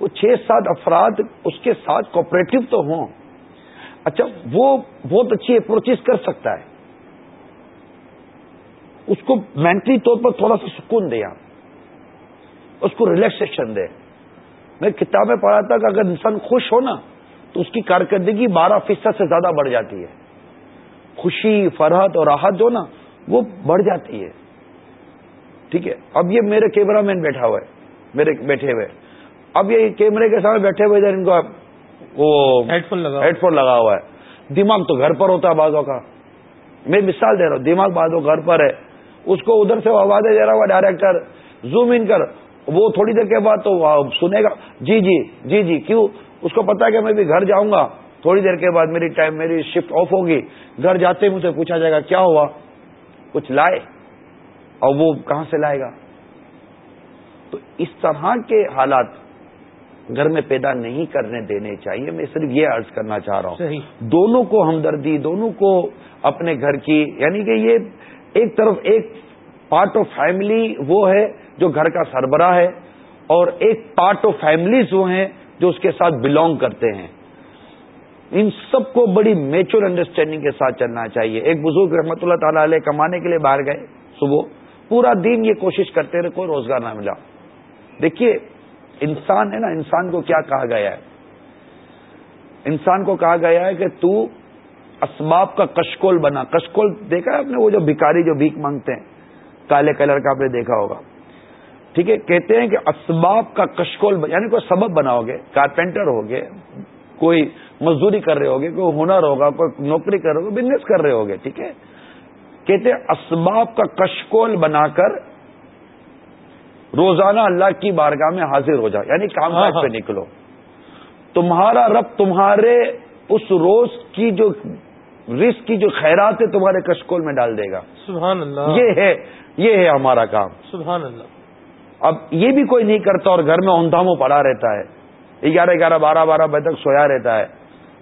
وہ چھ سات افراد اس کے ساتھ کوپریٹو تو ہوں۔ اچھا وہ بہت اچھی اپروچز کر سکتا ہے۔ اس کو مینٹلی طور پر تھوڑا سا سکون دے۔ آپ اس کو ریلیکسیشن دے۔ میں کتابیں پڑھا تھا کہ اگر انسان خوش ہو نا، تو اس کی کارکردگی بارہ فیصد سے زیادہ بڑھ جاتی ہے۔ خوشی، فرحت اور راحت جو نا، وہ بڑھ جاتی ہے۔ ٹھیک ہے؟ اب یہ میرے کیمرہ مین بیٹھا ہوا ہے میرے بیٹھے ہوئے۔ اب یہ کیمرے کے سامنے بیٹھے ہوئے ان کو وہ ہیڈ فون لگا ہیڈ فون لگا ہوا ہے۔ دماغ تو گھر پر ہوتا ہے بازوں کا۔ میں مثال دے رہا ہوں دماغ بازو گھر پر ہے۔ اس کو ادھر سے آوازیں دے رہا ہوا ڈائریکٹر زوم ان کر۔ وہ تھوڑی دیر کے بعد تو سنے گا۔ جی جی جی جی کیوں؟ اس کو پتا ہے کہ میں بھی گھر جاؤں گا۔ تھوڑی دیر کے بعد میری ٹائم میری شفٹ آف ہوگی۔ گھر جاتے مجھ سے پوچھا جائے گا کیا ہوا؟ کچھ لائے۔ اور وہ کہاں سے لائے گا؟ تو اس طرح کے حالات گھر میں پیدا نہیں کرنے دینے چاہیے۔ میں صرف یہ عرض کرنا چاہ رہا ہوں۔ دونوں کو ہمدردی دونوں کو اپنے گھر کی یعنی کہ یہ ایک طرف ایک پارٹ آف فیملی وہ ہے جو گھر کا سربراہ ہے اور ایک پارٹ آف فیملیز وہ ہیں جو اس کے ساتھ بلونگ کرتے ہیں۔ ان سب کو بڑی میچور انڈرسٹینڈنگ کے ساتھ چلنا چاہیے۔ ایک بزرگ رحمۃ اللہ تعالی علیہ کمانے کے لیے باہر گئے صبح۔ پورا دن یہ کوشش کرتے رہے کوئی روزگار نہ ملا۔ دیکھیے، انسان ہے نا، انسان کو کیا کہا گیا ہے؟ انسان کو کہا گیا ہے کہ تو اسباب کا کشکول بنا۔ کشکول دیکھا ہے آپ نے؟ وہ جو بھکاری جو بھیک مانگتے ہیں، کالے کلر کا آپ نے دیکھا ہوگا۔ ٹھیک ہے، کہتے ہیں کہ اسباب کا کشکول یعنی کوئی سبب بناؤ گے کارپینٹر ہوگے، کوئی مزدوری کر رہے ہوگے، کوئی ہنر ہوگا، کوئی نوکری کر رہے ہوگا بزنس کر رہے ہوگے، ٹھیک ہے؟ کہتے اسباب کا کشکول بنا کر روزانہ اللہ کی بارگاہ میں حاضر ہو جائے یعنی کام کاج ہاں، پہ ہاں۔ نکلو۔ تمہارا رب تمہارے اس روز کی جو رسک کی جو خیرات ہے تمہارے کشکول میں ڈال دے گا۔ سبحان اللہ۔ یہ ہے یہ ہے ہمارا کام۔ سبحان اللہ۔ اب یہ بھی کوئی نہیں کرتا اور گھر میں اوندھاموں پڑا رہتا ہے۔ گیارہ گیارہ بارہ بارہ بجے تک سویا رہتا ہے۔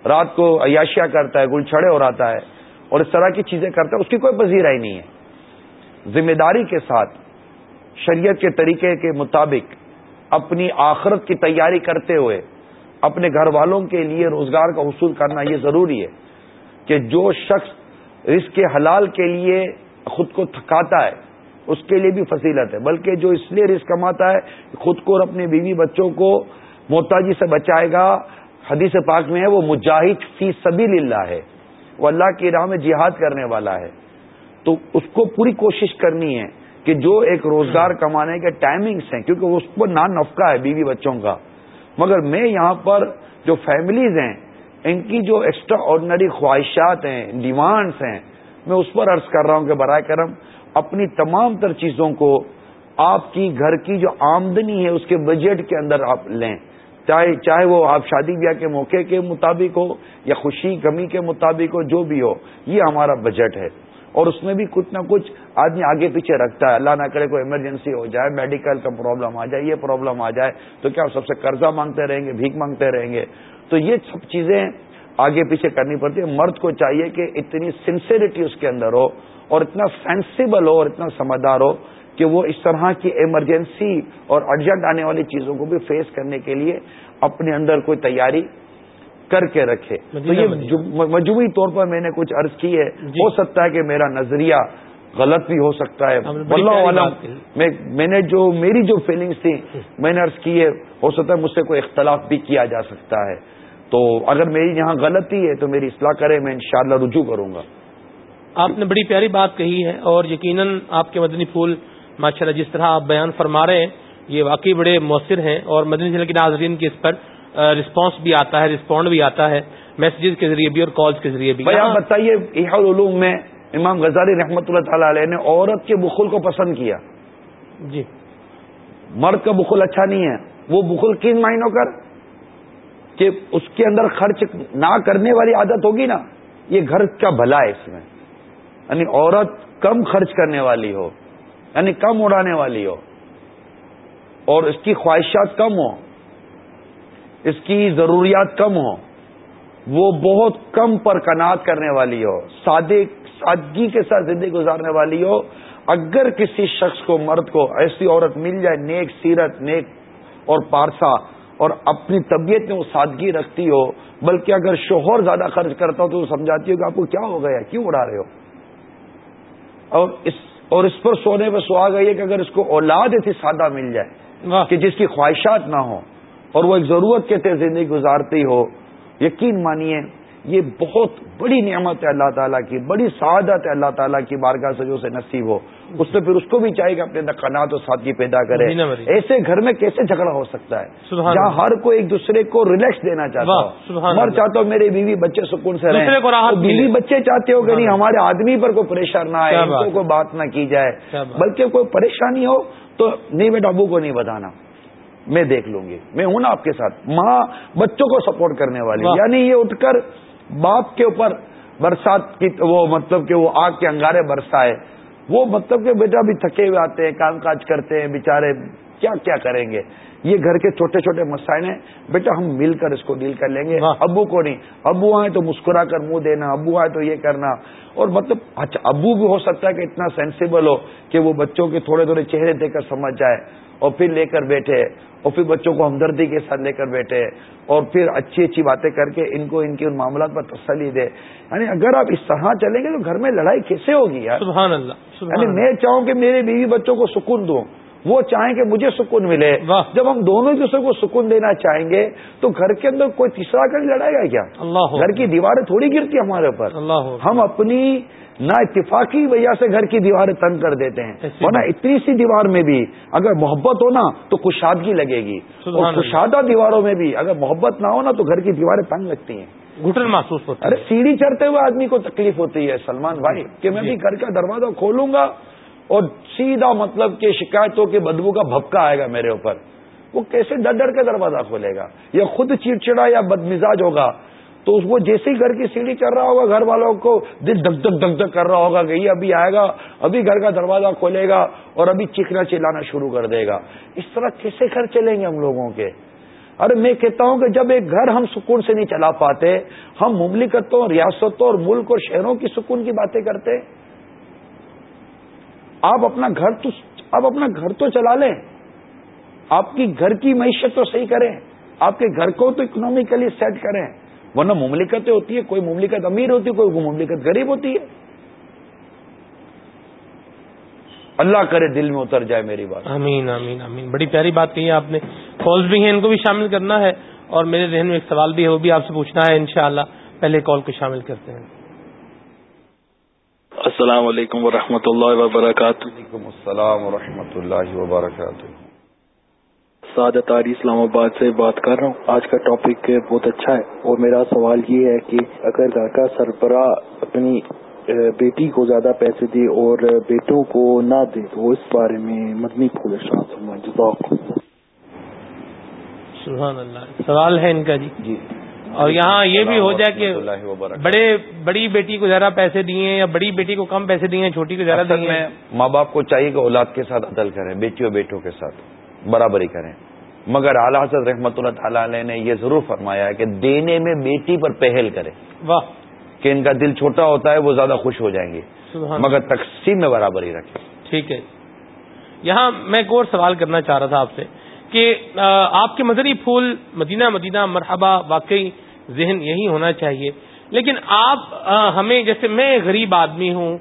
رات کو عیاشیا کرتا ہے گل چھڑے ہو رہتا ہے۔ اور اس طرح کی چیزیں کرتا ہے اس کی کوئی پذیرائی نہیں ہے۔ ذمہ داری کے ساتھ، شریعت کے طریقے کے مطابق اپنی آخرت کی تیاری کرتے ہوئے اپنے گھر والوں کے لیے روزگار کا حصول کرنا یہ ضروری ہے کہ جو شخص اس کے حلال کے لیے خود کو تھکاتا ہے، اس کے لیے بھی فصیلت ہے۔ بلکہ جو اس لیے رزق کماتا ہے خود کو اور اپنے بیوی بچوں کو محتاجی سے بچائے گا، حدیث پاک میں ہے، وہ مجاہد فی سبیل اللہ ہے۔ وہ اللہ کی راہ میں جہاد کرنے والا ہے۔ تو اس کو پوری کوشش کرنی ہے کہ جو ایک روزگار کمانے کے ٹائمنگس ہیں، کیونکہ اس کو نان نفقہ ہے بیوی بچوں کا۔ مگر میں یہاں پر جو فیملیز ہیں، ان کی جو ایکسٹرا آرڈنری خواہشات ہیں ڈیمانڈس ہیں، میں اس پر عرض کر رہا ہوں کہ برائے کرم اپنی تمام تر چیزوں کو آپ کی گھر کی جو آمدنی ہے، اس کے بجٹ کے اندر آپ لیں۔ چاہے چاہے وہ آپ شادی بیاہ کے موقع کے مطابق ہو یا خوشی غمی کے مطابق ہو، جو بھی ہو، یہ ہمارا بجٹ ہے۔ اور اس میں بھی کچھ نہ کچھ آدمی آگے پیچھے رکھتا ہے۔ اللہ نہ کرے کوئی ایمرجنسی ہو جائے میڈیکل کا پرابلم آ جائے، یہ پرابلم آ جائے، تو کیا سب سے قرضہ مانگتے رہیں گے، بھیک مانگتے رہیں گے؟ تو یہ سب چیزیں آگے پیچھے کرنی پڑتی ہے مرد کو چاہیے کہ اتنی سنسیریٹی اس کے اندر ہو اور اتنا سینسیبل ہو اور اتنا سمجھدار ہو کہ وہ اس طرح کی ایمرجنسی اور ارجنٹ آنے والی چیزوں کو بھی فیس کرنے کے لیے اپنے اندر کوئی تیاری کر کے رکھے۔ تو یہ مجموعی طور پر میں نے کچھ عرض کی ہے۔ جی۔ ہو سکتا ہے کہ میرا نظریہ غلط بھی ہو سکتا ہے۔ میں نے جو میری جو فیلنگس تھی میں نے عرض کی ہے ہو سکتا ہے مجھ سے کوئی اختلاف بھی کیا جا سکتا ہے۔ تو اگر میری یہاں غلطی ہے تو میری اصلاح کرے میں انشاءاللہ رجوع کروں گا۔ آپ نے بڑی پیاری بات کہی ہے اور یقیناً آپ کے مدنی پھول ماشاء اللہ جس طرح آپ بیان فرما رہے ہیں یہ واقعی بڑے مؤثر ہیں اور مدنی ضلع کے ناظرین کی اس پر رسپانس بھی آتا ہے رسپونڈ بھی آتا ہے میسجز کے ذریعے بھی اور کالز کے ذریعے بھی۔ آپ بتائیے العلوم میں امام غزالی رحمۃ اللہ تعالی علیہ نے عورت کے بخل کو پسند کیا؟ جی۔ مرد کا بخل اچھا نہیں ہے۔ وہ بخل کن معنوں کر کہ اس کے اندر خرچ نہ کرنے والی عادت ہوگی نا یہ گھر کا بھلا ہے اس میں۔ یعنی عورت کم خرچ کرنے والی ہو۔ یعنی کم اڑانے والی ہو اور اس کی خواہشات کم ہوں، اس کی ضروریات کم ہوں، وہ بہت کم پر کنات کرنے والی ہو سادے سادگی کے ساتھ زندگی گزارنے والی ہو۔ اگر کسی شخص کو، مرد کو ایسی عورت مل جائے، نیک سیرت، نیک اور پارسا اور اپنی طبیعت میں وہ سادگی رکھتی ہو، بلکہ اگر شوہر زیادہ خرچ کرتا ہو تو وہ سمجھاتی ہو کہ آپ کو کیا ہو گیا، کیوں اڑا رہے ہو؟ اور اس اور اس پر سونے پہ سوا گئی ہے کہ اگر اس کو اولاد ایسی سادہ مل جائے کہ جس کی خواہشات نہ ہو اور وہ ایک ضرورت کے تحت زندگی گزارتی ہو یقین مانیے یہ بہت بڑی نعمت ہے اللہ تعالیٰ کی بڑی سعادت ہے اللہ تعالیٰ کی بارگاہ سے جو سے نصیب ہو۔ اس سے پھر اس کو بھی چاہیے کہ اپنے قناعت و سادگی پیدا کرے۔ ایسے گھر میں کیسے جھگڑا ہو سکتا ہے؟ جہاں ہر کوئی ایک دوسرے کو ریلیکس دینا چاہتا ہو۔ مر چاہتا ہوں میرے بیوی بچے سکون سے رہیں۔ بیوی بچے چاہتے ہو کہ نہیں ہمارے آدمی پر کوئی پریشان نہ آئے کوئی بات نہ کی جائے۔ بلکہ کوئی پریشانی ہو تو نہیں بیٹا ابو کو نہیں بتانا۔ میں دیکھ لوں گی۔ میں ہوں نا آپ کے ساتھ۔ ماں بچوں کو سپورٹ کرنے والی۔ یعنی یہ اٹھ کر باپ کے اوپر برسات کی وہ مطلب کہ وہ آگ کے انگارے برسا ہے وہ مطلب کہ بیٹا بھی تھکے ہوئے آتے ہیں کام کاج کرتے ہیں بےچارے کیا کیا کریں گے؟ یہ گھر کے چھوٹے چھوٹے مسائل ہیں۔ بیٹا ہم مل کر اس کو ڈیل کر لیں گے۔ ابو کو نہیں۔ ابو آئے تو مسکرا کر منہ دینا ابو آئے تو یہ کرنا۔ اور مطلب اچھا ابو بھی ہو سکتا ہے کہ اتنا سینسیبل ہو کہ وہ بچوں کے تھوڑے تھوڑے چہرے دے کر سمجھ جائے۔ اور پھر لے کر بیٹھے اور پھر بچوں کو ہمدردی کے ساتھ لے کر بیٹھے اور پھر اچھی اچھی باتیں کر کے ان کو ان کے ان معاملات پر تسلی دے۔ یعنی اگر آپ اس طرح چلیں گے تو گھر میں لڑائی کیسے ہوگی یار؟ سبحان اللہ یعنی میں چاہوں کہ میرے بیوی بچوں کو سکون دوں۔ وہ چاہیں کہ مجھے سکون ملے۔ جب ہم دونوں دوسرے کو سکون دینا چاہیں گے تو گھر کے اندر کوئی تیسرا کر لڑائے گا کیا؟ اللہ۔ گھر کی دیواریں تھوڑی گرتی ہمارے اوپر۔ ہم اپنی نہ اتفاقی وجہ سے گھر کی دیواریں تنگ کر دیتے ہیں۔ ورنہ اتنی سی دیوار میں بھی اگر محبت ہو نا تو کشادگی لگے گی۔ اور کشادہ دیواروں میں بھی اگر محبت نہ ہو نا تو گھر کی دیواریں تنگ لگتی ہیں۔ گھٹن محسوس ہوتا ارے سیڑھی چڑھتے ہوئے آدمی کو تکلیف ہوتی ہے سلمان بھائی کہ میں بھی گھر کا دروازہ کھولوں گا اور سیدھا مطلب کہ شکایتوں کے بدبو کا بھپکا آئے گا میرے اوپر۔ وہ کیسے ڈر ڈر کے دروازہ کھولے گا؟ یا خود چڑچڑا یا بد مزاج ہوگا؟ تو وہ جیسے ہی گھر کی سیڑھی چل رہا ہوگا، گھر والوں کو دل دک دک دک دک کر رہا ہوگا کہ یہ ابھی آئے گا، ابھی گھر کا دروازہ کھولے گا اور ابھی چیخنا چلانا شروع کر دے گا۔ اس طرح کیسے گھر چلیں گے ہم لوگوں کے؟ ارے میں کہتا ہوں کہ جب ایک گھر ہم سکون سے نہیں چلا پاتے، ہم مملکتوں، ریاستوں اور ملک اور شہروں کی سکون کی باتیں کرتے آپ اپنا گھر تو آپ اپنا گھر تو چلا لیں۔ آپ کی گھر کی معیشت تو صحیح کریں۔ آپ کے گھر کو تو اکنامیکلی سیٹ کریں۔ ورنہ مملکتیں ہوتی ہے کوئی مملکت امیر ہوتی ہے، کوئی مملکت غریب ہوتی ہے۔ اللہ کرے دل میں اتر جائے میری بات۔ امین امین امین بڑی پیاری بات کہی ہے آپ نے۔ کالز بھی ہیں، ان کو بھی شامل کرنا ہے۔ اور میرے ذہن میں ایک سوال بھی ہے، وہ بھی آپ سے پوچھنا ہے انشاءاللہ۔ پہلے کال کو شامل کرتے ہیں۔ السلام علیکم ورحمۃ اللہ وبرکاتہ۔ وعلیکم السلام و اللہ وبرکاتہ۔ سعادت آری اسلام آباد سے بات کر رہا ہوں۔ آج کا ٹاپک بہت اچھا ہے اور میرا سوال یہ ہے کہ اگر گھر کا سربراہ اپنی بیٹی کو زیادہ پیسے دے اور بیٹوں کو نہ دے تو اس بارے میں مدنی پھول سبحان اللہ۔ سوال ہے ان کا جی۔ جی۔ اور یہاں یہ بھی ہو جائے کہ بڑے بڑی بیٹی کو زیادہ پیسے دیے یا بڑی بیٹی کو کم پیسے دیے چھوٹی کو زیادہ دیے ماں باپ کو چاہیے کہ اولاد کے ساتھ عدل کریں بیٹی اور بیٹوں کے ساتھ برابری کریں۔ مگر اعلیٰ حضرت رحمۃ اللہ تعالی علیہ نے یہ ضرور فرمایا ہے کہ دینے میں بیٹی پر پہل کرے واہ۔ کہ ان کا دل چھوٹا ہوتا ہے وہ زیادہ خوش ہو جائیں گے۔ مگر تقسیم میں برابری رکھے ٹھیک ہے۔ یہاں میں ایک اور سوال کرنا چاہ رہا تھا آپ سے کہ آپ کے مدنی پھول مدینہ مدینہ مرحبا واقعی ذہن یہی ہونا چاہیے۔ لیکن آپ ہمیں جیسے میں غریب آدمی ہوں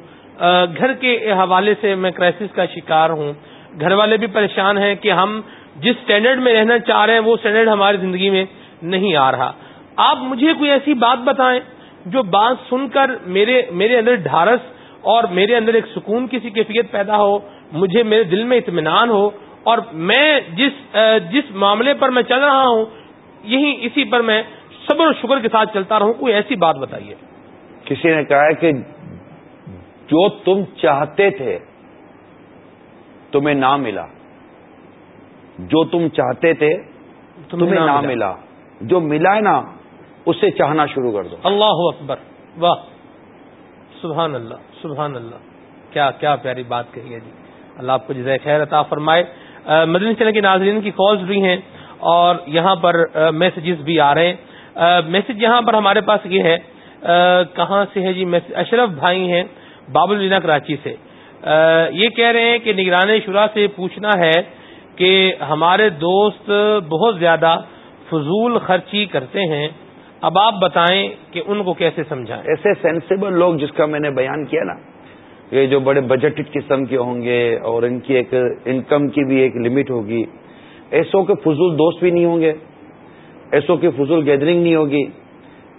گھر کے حوالے سے میں کرائسس کا شکار ہوں۔ گھر والے بھی پریشان ہیں کہ ہم جس سٹینڈرڈ میں رہنا چاہ رہے ہیں، وہ سٹینڈرڈ ہماری زندگی میں نہیں آ رہا۔ آپ مجھے کوئی ایسی بات بتائیں جو بات سن کر میرے میرے اندر ڈھارس اور میرے اندر ایک سکون کسی کیفیت پیدا ہو، مجھے میرے دل میں اطمینان ہو اور میں جس جس معاملے پر میں چل رہا ہوں، یہی، اسی پر میں صبر و شکر کے ساتھ چلتا رہوں کوئی ایسی بات بتائیے؟ کسی نے کہا کہ جو تم چاہتے تھے تمہیں نہ ملا۔ جو تم چاہتے تھے تمہیں نہ ملا۔ جو ملا ہے نا اسے چاہنا شروع کر دو۔ اللہ اکبر۔ واہ۔ سبحان اللہ سبحان اللہ۔ کیا کیا پیاری بات کہی ہے جی۔ اللہ آپ کو جزائے خیر عطا فرمائے۔ مدنی چینل کے ناظرین کی کالز بھی ہیں اور یہاں پر میسجز بھی آ رہے ہیں۔ میسج یہاں پر ہمارے پاس یہ ہے کہاں سے ہے جی اشرف بھائی ہیں بابل مینا کراچی سے۔ یہ کہہ رہے ہیں کہ نگران شورا سے پوچھنا ہے کہ ہمارے دوست بہت زیادہ فضول خرچی کرتے ہیں، اب آپ بتائیں کہ ان کو کیسے سمجھائیں؟ ایسے سینسیبل لوگ جس کا میں نے بیان کیا نا، یہ جو بڑے بجٹڈ قسم کے ہوں گے اور ان کی ایک انکم کی بھی ایک لمٹ ہوگی، ایسوں کے فضول دوست بھی نہیں ہوں گے۔ ایسوں کی فضول گیدرنگ نہیں ہوگی،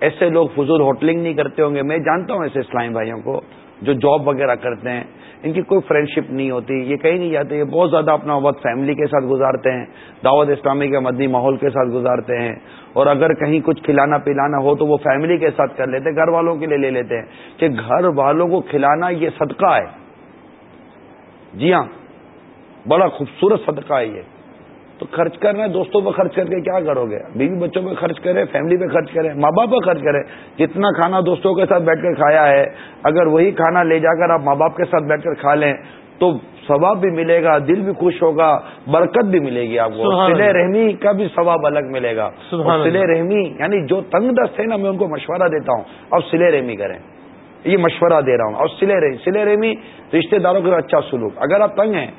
ایسے لوگ فضول ہوٹلنگ نہیں کرتے ہوں گے۔ میں جانتا ہوں ایسے اسلام بھائیوں کو جو جاب وغیرہ کرتے ہیں۔ ان کی کوئی فرینڈ شپ نہیں ہوتی۔ یہ کہیں نہیں جاتے، یہ بہت زیادہ اپنا وقت فیملی کے ساتھ گزارتے ہیں۔ دعوت اسلامی کے مدنی ماحول کے ساتھ گزارتے ہیں۔ اور اگر کہیں کچھ کھلانا پلانا ہو تو وہ فیملی کے ساتھ کر لیتے، گھر والوں کے لیے لے لیتے ہیں۔ کہ گھر والوں کو کھلانا یہ صدقہ ہے۔ جی ہاں بڑا خوبصورت صدقہ ہے یہ۔ تو خرچ کرنا ہے دوستوں پہ خرچ کر کے کیا کرو گے؟ بیوی بچوں پہ خرچ کرے فیملی پہ خرچ کرے ماں باپ پہ خرچ کرے۔ جتنا کھانا دوستوں کے ساتھ بیٹھ کر کھایا ہے اگر وہی کھانا لے جا کر آپ ماں باپ کے ساتھ بیٹھ کر کھا لیں تو ثواب بھی ملے گا دل بھی خوش ہوگا برکت بھی ملے گی آپ کو۔ سل رحمی کا بھی ثواب الگ ملے گا۔ سل رحمی یعنی جو تنگ دست ہے نا میں ان کو مشورہ دیتا ہوں۔ اب سل رحمی کریں۔ یہ مشورہ دے رہا ہوں۔ اور سلے رحمی سلے رحمی رشتے داروں کا اچھا سلوک۔ اگر آپ تنگ ہیں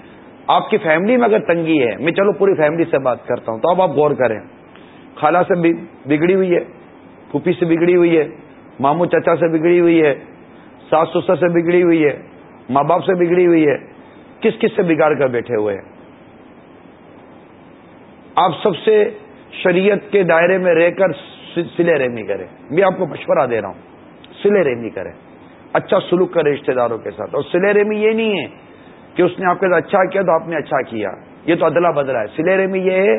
آپ کی فیملی میں اگر تنگی ہے، میں چلو پوری فیملی سے بات کرتا ہوں، تو اب آپ غور کریں۔ خالہ سے بگڑی ہوئی ہے، پھوپھی سے بگڑی ہوئی ہے، ماموں چچا سے بگڑی ہوئی ہے، ساس سسر سے بگڑی ہوئی ہے، ماں باپ سے بگڑی ہوئی ہے، کس کس سے بگاڑ کر بیٹھے ہوئے ہیں؟ آپ سب سے شریعت کے دائرے میں رہ کر سلے رحمی کریں۔ میں آپ کو مشورہ دے رہا ہوں، سلے رحمی کریں۔ اچھا سلوک کرے رشتے داروں کے ساتھ۔ اور سلے رحمی یہ نہیں ہے کہ اس نے آپ کے ساتھ اچھا کیا تو آپ نے اچھا کیا۔ یہ تو ادلا بدلا ہے۔ سلے رحمی یہ ہے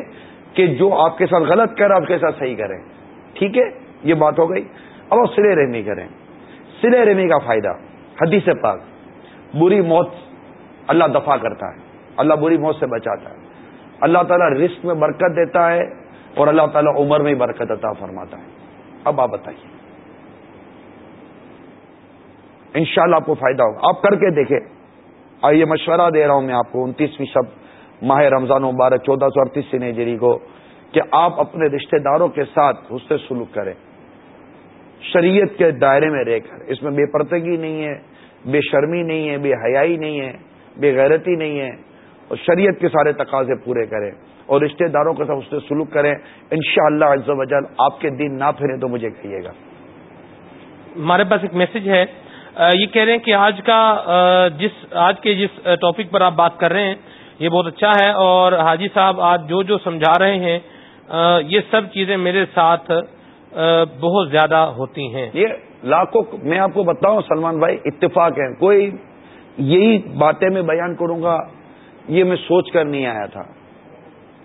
کہ جو آپ کے ساتھ غلط کرے، آپ کے ساتھ صحیح کریں ٹھیک ہے؟ یہ بات ہو گئی۔ اب آپ سلے رحمی کریں۔ سلے رحمی کا فائدہ۔ حدیث پاک۔ بری موت اللہ دفاع کرتا ہے۔ اللہ بری موت سے بچاتا ہے۔ اللہ تعالیٰ رزق میں برکت دیتا ہے اور اللہ تعالیٰ عمر میں برکت عطا فرماتا ہے۔ اب آپ بتائیے۔ انشاءاللہ آپ کو فائدہ ہوگا۔ آپ کر کے دیکھیں۔ آئیے مشورہ دے رہا ہوں میں آپ کو انتیسویں شب ماہ رمضان مبارک چودہ سو اڑتیس نجری کو کہ آپ اپنے رشتہ داروں کے ساتھ اس سے سلوک کریں۔ شریعت کے دائرے میں رہ کر۔ اس میں بے پردگی نہیں ہے، بے شرمی نہیں ہے، بے حیائی نہیں ہے، بے غیرتی نہیں ہے۔ اور شریعت کے سارے تقاضے پورے کریں اور رشتہ داروں کے ساتھ اس سے سلوک کریں۔ ان شاء اللہ وجل آپ کے دن نہ پھرے تو مجھے کہیے گا۔ ہمارے پاس ایک میسج ہے۔ یہ کہہ رہے ہیں کہ آج کا جس، آج کے جس ٹاپک پر آپ بات کر رہے ہیں، یہ بہت اچھا ہے اور حاجی صاحب آج جو جو سمجھا رہے ہیں یہ سب چیزیں میرے ساتھ بہت زیادہ ہوتی ہیں۔ یہ لاکھوں، میں آپ کو بتاؤں، سلمان بھائی اتفاق ہے کوئی یہی باتیں میں بیان کروں گا، یہ میں سوچ کر نہیں آیا تھا۔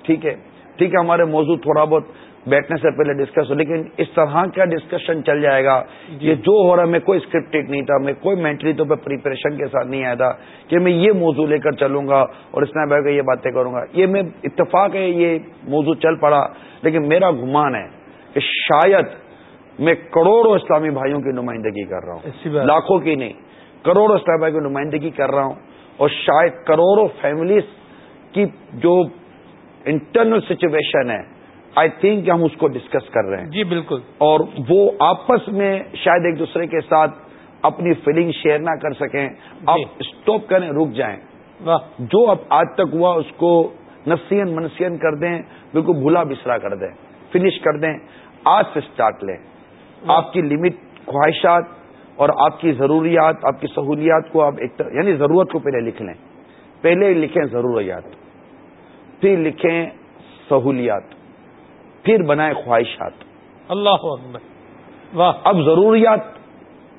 ٹھیک ہے ٹھیک ہے، ہمارے موضوع تھوڑا بہت بیٹھنے سے پہلے ڈسکس ہو لیکن اس طرح کا ڈسکشن چل جائے گا جی۔ یہ جو ہو رہا میں کوئی اسکرپٹڈ نہیں تھا میں کوئی مینٹلی طور پہ پریپریشن کے ساتھ نہیں آیا تھا کہ میں یہ موضوع لے کر چلوں گا اور اس میں بیٹھ کر یہ باتیں کروں گا۔ یہ میں اتفاق ہے یہ موضوع چل پڑا لیکن میرا گمان ہے کہ شاید میں کروڑوں اسلامی بھائیوں کی نمائندگی کر رہا ہوں۔ لاکھوں کی نہیں کروڑوں اسلامی بھائی کی نمائندگی کر رہا ہوں۔ اور شاید کروڑوں فیملیز کی جو انٹرنل سچویشن ہے آئی تھنک ہم اس کو ڈسکس کر رہے ہیں۔ جی بالکل۔ اور وہ آپس میں شاید ایک دوسرے کے ساتھ اپنی فیلنگ شیئر نہ کر سکیں۔ آپ جی۔ اسٹاپ کریں رک جائیں۔ جو اب آج تک ہوا اس کو نسین منسین کر دیں بالکل بھولا بسرا کر دیں۔ فنش کر دیں۔ آج سے اسٹارٹ لیں۔ آپ کی لمٹ خواہشات اور آپ کی ضروریات آپ کی سہولیات کو آپ ایک یعنی ضرورت کو پہلے لکھ لیں۔ پہلے لکھیں ضروریات۔ پھر لکھیں سہولیات۔ پھر بنائیں خواہشات۔ اللہ اکبر۔ واہ۔ اب ضروریات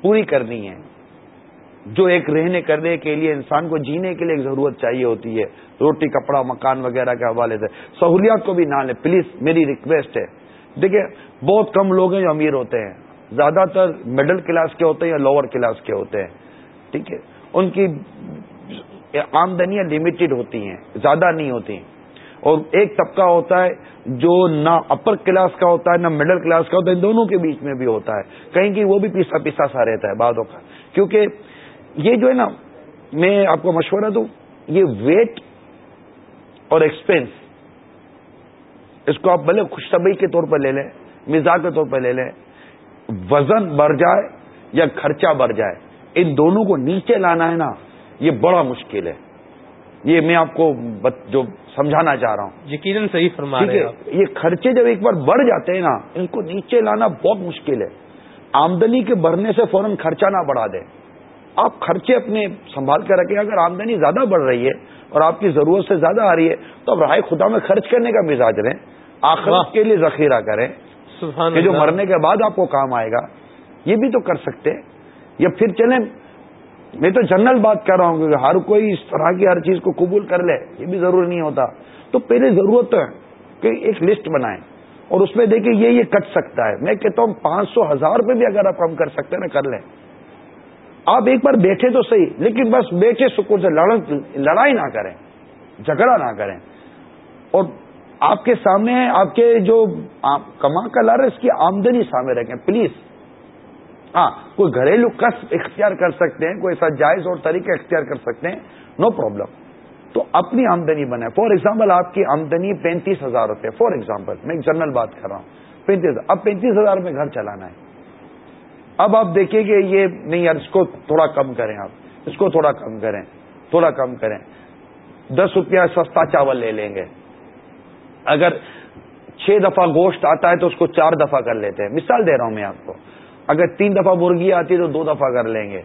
پوری کرنی ہے جو ایک رہنے کرنے کے لیے انسان کو جینے کے لیے ایک ضرورت چاہیے ہوتی ہے روٹی کپڑا مکان وغیرہ کے حوالے سے۔ سہولیات کو بھی نہ لیں۔ پلیز میری ریکویسٹ ہے۔ دیکھیں بہت کم لوگ ہیں جو امیر ہوتے ہیں۔ زیادہ تر مڈل کلاس کے ہوتے ہیں یا لوور کلاس کے ہوتے ہیں۔ ٹھیک ہے؟ ان کی آمدنیاں لمیٹڈ ہوتی ہیں زیادہ نہیں ہوتی اور ایک طبقہ ہوتا ہے جو نہ اپر کلاس کا ہوتا ہے، نہ مڈل کلاس کا ہوتا ہے ان دونوں کے بیچ میں بھی ہوتا ہے۔ کہیں کہ وہ بھی پیسا پیسا سا رہتا ہے بعدوں کا۔ کیونکہ یہ جو ہے نا، میں آپ کو مشورہ دوں، یہ ویٹ اور ایکسپینس اس کو آپ بھلے خوش طبی کے طور پر لے لیں، مزاج کے طور پر لے لیں۔ وزن بڑھ جائے یا خرچہ بڑھ جائے، ان دونوں کو نیچے لانا ہے نا، یہ بڑا مشکل ہے۔ یہ میں آپ کو جو سمجھانا چاہ رہا ہوں۔ یقیناً صحیح فرما رہے ہیں آپ۔ یہ خرچے جب ایک بار بڑھ جاتے ہیں نا ان کو نیچے لانا بہت مشکل ہے۔ آمدنی کے بڑھنے سے فوراً خرچہ نہ بڑھا دیں۔ آپ خرچے اپنے سنبھال کر رکھیں۔ اگر آمدنی زیادہ بڑھ رہی ہے اور آپ کی ضرورت سے زیادہ آ رہی ہے تو اب رائے خدا میں خرچ کرنے کا مزاج رہیں آخرت کے لیے ذخیرہ کریں سبحان کہ جو مرنے کے بعد آپ کو کام آئے گا یہ بھی تو کر سکتے۔ ہیں یا پھر چلیں میں تو جنرل بات کر رہا ہوں کیونکہ ہر کوئی اس طرح کی ہر چیز کو قبول کر لے، یہ بھی ضروری نہیں ہوتا۔ تو پہلے ضرورت ہے کہ ایک لسٹ بنائیں اور اس میں دیکھیں یہ یہ کٹ سکتا ہے۔ میں کہتا ہوں پانچ سو ہزار روپے بھی اگر آپ کم کر سکتے ہیں نا، کر لیں۔ آپ ایک بار بیٹھے تو صحیح، لیکن بس بیٹھے سکون سے لڑائی نہ کریں، جھگڑا نہ کریں۔ اور آپ کے سامنے آپ کے جو کما کا لار ہے اس کی آمدنی سامنے رکھیں، پلیز۔ ہاں کوئی گھریلو کس اختیار کر سکتے ہیں، کوئی ایسا جائز اور طریقہ اختیار کر سکتے ہیں نو پرابلم تو اپنی آمدنی بنائے فار ایگزامپل آپ کی آمدنی پینتیس ہزار روپے۔ فار ایگزامپل میں جنرل بات کر رہا ہوں۔ پینتیس، اب پینتیس ہزار میں گھر چلانا ہے۔ اب آپ دیکھیں کہ یہ نہیں یار، اس کو تھوڑا کم کریں آپ۔ اس کو تھوڑا کم کریں۔ تھوڑا کم کریں۔ دس روپیہ سستا چاول لے لیں گے۔ اگر چھ دفعہ گوشت آتا ہے تو اس کو چار دفعہ کر لیتے ہیں۔ مثال دے رہا ہوں میں آپ کو۔ اگر تین دفعہ مرغی آتی ہے تو دو دفعہ کر لیں گے۔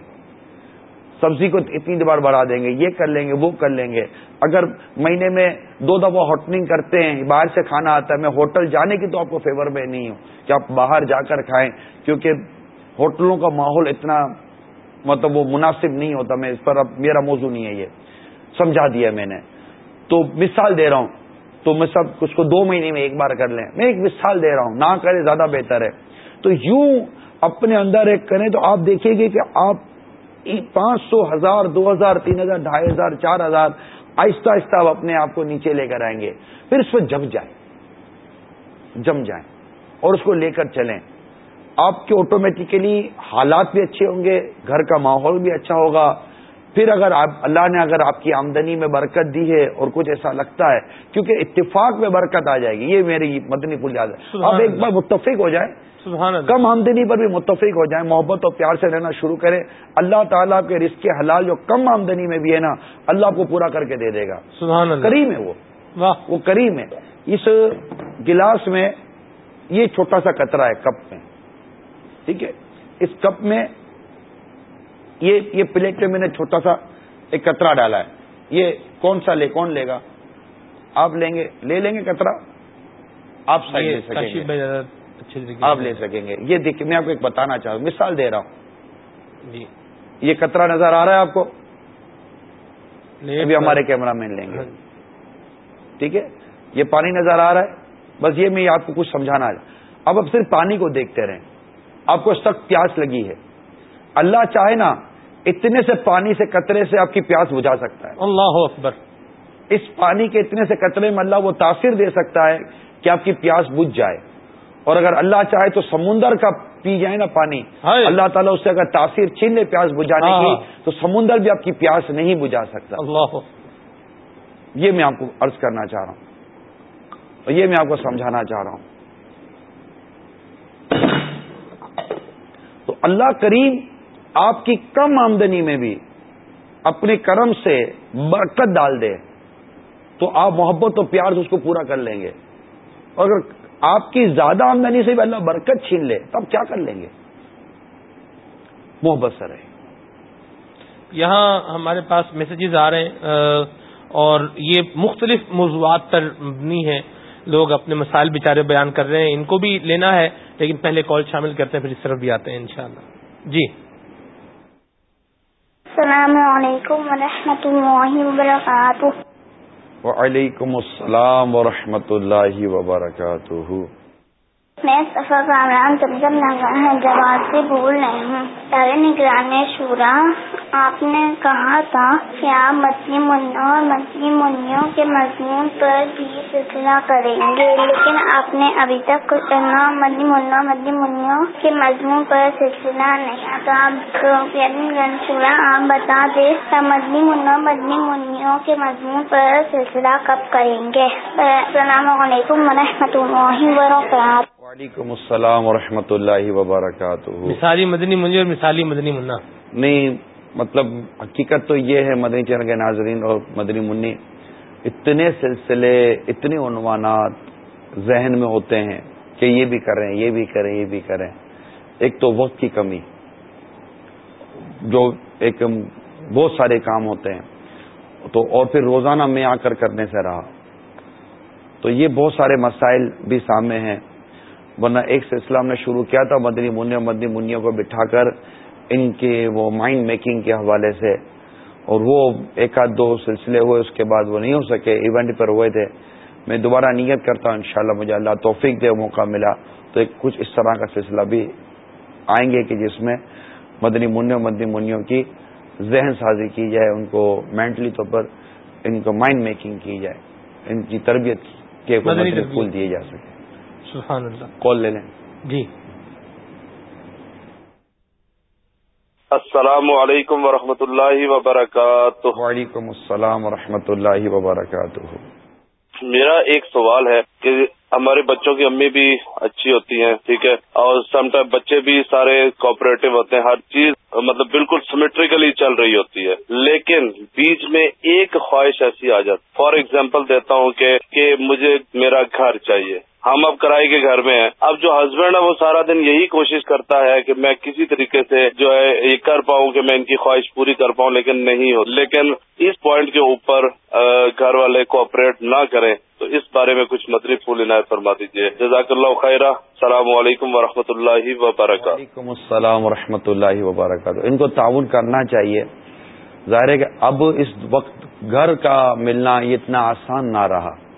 سبزی کو اتنی بار بڑھا دیں گے، یہ کر لیں گے، وہ کر لیں گے۔ اگر مہینے میں دو دفعہ ہوٹلنگ کرتے ہیں، باہر سے کھانا آتا ہے، میں ہوٹل جانے کی تو آپ کو فیور میں نہیں ہوں کہ آپ باہر جا کر کھائیں، کیونکہ ہوٹلوں کا ماحول اتنا مطلب وہ مناسب نہیں ہوتا۔ میں اس پر اب میرا موضوع نہیں ہے یہ۔ سمجھا دیا میں نے۔ تو مثال دے رہا ہوں۔ تو میں سب اس کو دو مہینے میں ایک بار کر لیں۔ میں ایک مثال دے رہا ہوں۔ نہ کرے زیادہ بہتر ہے۔ تو یوں اپنے اندر ایک کریں تو آپ دیکھیں گے کہ آپ پانچ سو ہزار دو ہزار تین ہزار ڈھائی ہزار چار ہزار آہستہ آہستہ آپ اپنے آپ کو نیچے لے کر آئیں گے۔ پھر اس پہ جم جائیں۔ جم جائیں۔ اور اس کو لے کر چلیں۔ آپ کے آٹومیٹیکلی حالات بھی اچھے ہوں گے گھر کا ماحول بھی اچھا ہوگا۔ پھر اگر آپ اللہ نے اگر آپ کی آمدنی میں برکت دی ہے اور کچھ ایسا لگتا ہے کیونکہ اتفاق میں برکت آ جائے گی۔ یہ میری مدنی پل یاد ہے۔ آپ ایک بار متفق ہو جائیں۔ کم آمدنی پر بھی متفق ہو جائیں محبت اور پیار سے رہنا شروع کریں اللہ تعالیٰ کے رزق کے حلال جو کم آمدنی میں بھی ہے نا اللہ آپ کو پورا کر کے دے دے گا۔ سبحان اللہ۔ کریم ہے وہ۔ واہ۔ وہ کریم ہے۔ اس گلاس میں یہ چھوٹا سا کترا ہے کپ میں۔ ٹھیک ہے؟ اس کپ میں یہ یہ پلیٹ میں میں نے چھوٹا سا ایک کترا ڈالا ہے۔ یہ کون سا لے کون لے گا؟ آپ لیں گے لے لیں گے کترا آپ سائڈ لے سکیں گے۔ آپ لے سکیں گے۔ یہ دیکھیے میں آپ کو ایک بتانا چاہوں مثال دے رہا ہوں۔ جی۔ یہ کترا نظر آ رہا ہے آپ کو؟ ابھی ہمارے کیمرہ مین لیں گے۔ ٹھیک ہے؟ یہ پانی نظر آ رہا ہے۔ بس یہ میں آپ کو کچھ سمجھانا ہے۔ اب اب صرف پانی کو دیکھتے رہیں۔ آپ کو سخت پیاس لگی ہے۔ اللہ چاہے نا اتنے سے پانی سے قطرے سے آپ کی پیاس بجھا سکتا ہے۔ اللہ اکبر۔ اس پانی کے اتنے سے قطرے میں اللہ وہ تاثر دے سکتا ہے کہ آپ کی پیاس بجھ جائے۔ اور اگر اللہ چاہے تو سمندر کا پی جائے نا پانی۔ اللہ تعالیٰ اس سے اگر تاثیر چھین لے پیاس بجھانے ہاں۔ کی تو سمندر بھی آپ کی پیاس نہیں بجھا سکتا۔ اللہ۔ یہ میں آپ کو عرض کرنا چاہ رہا ہوں۔ اور یہ میں آپ کو سمجھانا چاہ رہا ہوں۔ تو اللہ کریم آپ کی کم آمدنی میں بھی اپنے کرم سے برکت ڈال دے تو آپ محبت و پیار سے اس کو پورا کر لیں گے۔ اور اگر آپ کی زیادہ آمدنی سے بھی اللہ برکت چھین لے تو آپ کیا کر لیں گے؟ محبت سے رہے یہاں ہمارے پاس میسیجز آ رہے ہیں اور یہ مختلف موضوعات پر مبنی ہیں۔ لوگ اپنے مسائل بیچارے بیان کر رہے ہیں ان کو بھی لینا ہے لیکن پہلے کال شامل کرتے ہیں پھر اس طرف بھی آتے ہیں انشاءاللہ۔ جی۔ السلام علیکم ورحمۃ اللہ وبرکاتہ۔ وعلیکم السلام ورحمۃ اللہ وبرکاتہ۔ میں سفر کامران زمزم نگر جواب سے بول رہی ہوں۔ نگران شورا آپ نے کہا تھا کہ آپ مچھلی منوں اور مچھلی منوں کے مضمون پر بھی سلسلہ کریں گے لیکن آپ نے ابھی تک مدنی منوں مدنی منوں کے مضمون پر سلسلہ نہیں تو آپ نگران شورا آپ بتا دیں مدنی منوں مدنی منوں کے مضمون پر سلسلہ کب کریں گے۔ السلام علیکم و رحمۃ اللہ وبرکاتہ۔ وعلیکم السلام ورحمۃ اللہ وبرکاتہ۔ مثالی مدنی منی اور مثالی مدنی منا نہیں مطلب حقیقت تو یہ ہے، مدنی چین کے ناظرین اور مدنی منی، اتنے سلسلے، اتنے عنوانات ذہن میں ہوتے ہیں کہ یہ بھی کریں، یہ بھی کریں، یہ بھی کریں۔ ایک تو وقت کی کمی، جو ایک بہت سارے کام ہوتے ہیں۔ تو اور پھر روزانہ میں آ کر کرنے سے رہا۔ تو یہ بہت سارے مسائل بھی سامنے ہیں۔ ورنہ ایک سلسلہ ہم نے شروع کیا تھا، مدنی منیا مدنی منیوں کو بٹھا کر ان کے وہ مائنڈ میکنگ کے حوالے سے اور وہ ایک آدھ دو سلسلے ہوئے اس کے بعد وہ نہیں ہو سکے ایونٹ پر ہوئے تھے۔ میں دوبارہ نیت کرتا ہوں انشاءاللہ مجھے اللہ توفیق دے موقع ملا۔ تو ایک کچھ اس طرح کا سلسلہ بھی آئیں گے کہ جس میں مدنی منوں مدنی منیوں کی ذہن سازی کی جائے ان کو مینٹلی طور پر ان کو مائنڈ میکنگ کی جائے ان کی تربیت کے پھول دیے جا سکے۔ سبحان اللہ۔ کال لے لیں۔ جی۔ السلام علیکم ورحمۃ اللہ وبرکاتہ۔ وعلیکم السلام ورحمۃ اللہ وبرکاتہ۔ میرا ایک سوال ہے کہ ہمارے بچوں کی امی بھی اچھی ہوتی ہیں ٹھیک ہے؟ اور سم ٹائم بچے بھی سارے کوپریٹو ہوتے ہیں ہر چیز مطلب بالکل سیمیٹریکلی چل رہی ہوتی ہے۔ لیکن بیچ میں ایک خواہش ایسی آ جاتی فار ایگزامپل دیتا ہوں کہ مجھے میرا گھر چاہیے۔ ہم اب کرائے کے گھر میں ہیں۔ اب جو ہسبینڈ ہے وہ سارا دن یہی کوشش کرتا ہے کہ میں کسی طریقے سے جو ہے یہ کر پاؤں کہ میں ان کی خواہش پوری کر پاؤں، لیکن نہیں ہو۔ لیکن اس پوائنٹ کے اوپر گھر والے کوآپریٹ نہ کریں تو اس بارے میں کچھ مدری پھول عنایت فرما دیجیے جزاک اللہ خیرہ السلام علیکم و اللہ وبرکاتہ۔ وعلیکم السلام و اللہ وبرکاتہ۔ ان کو تعاون کرنا چاہیے۔ ظاہر ہے کہ اب اس وقت گھر کا ملنا اتنا آسان نہ رہا۔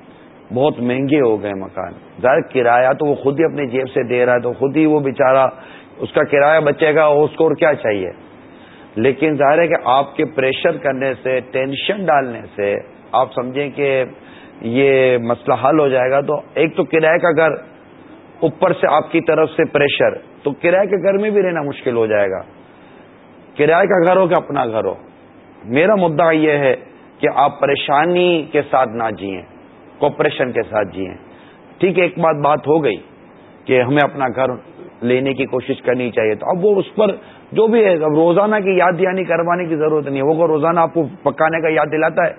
بہت مہنگے ہو گئے مکان۔ ظاہر کرایہ تو وہ خود ہی اپنی جیب سے دے رہا ہے، تو خود ہی وہ بےچارا اس کا کرایہ بچے گا، اس کو اور کیا چاہیے؟ لیکن ظاہر ہے کہ آپ کے پریشر کرنے سے، ٹینشن ڈالنے سے آپ سمجھیں کہ یہ مسئلہ حل ہو جائے گا۔ تو ایک تو کرایہ کا گھر اوپر سے آپ کی طرف سے پریشر، تو کرایہ کے گھر میں بھی رہنا مشکل ہو جائے گا۔ کرایہ کا گھر ہو کہ اپنا گھر ہو؟ میرا مدعا یہ ہے کہ آپ پریشانی کے ساتھ نہ جیئیں کوپریشن کے ساتھ جیئیں۔ ٹھیک ہے، ایک بات بات ہو گئی کہ ہمیں اپنا گھر لینے کی کوشش کرنی چاہیے۔ تو اب وہ اس پر جو بھی ہے، اب روزانہ کی یاد دہانی کروانے کی ضرورت نہیں ہے۔ وہ روزانہ آپ کو پکانے کا یاد دلاتا ہے۔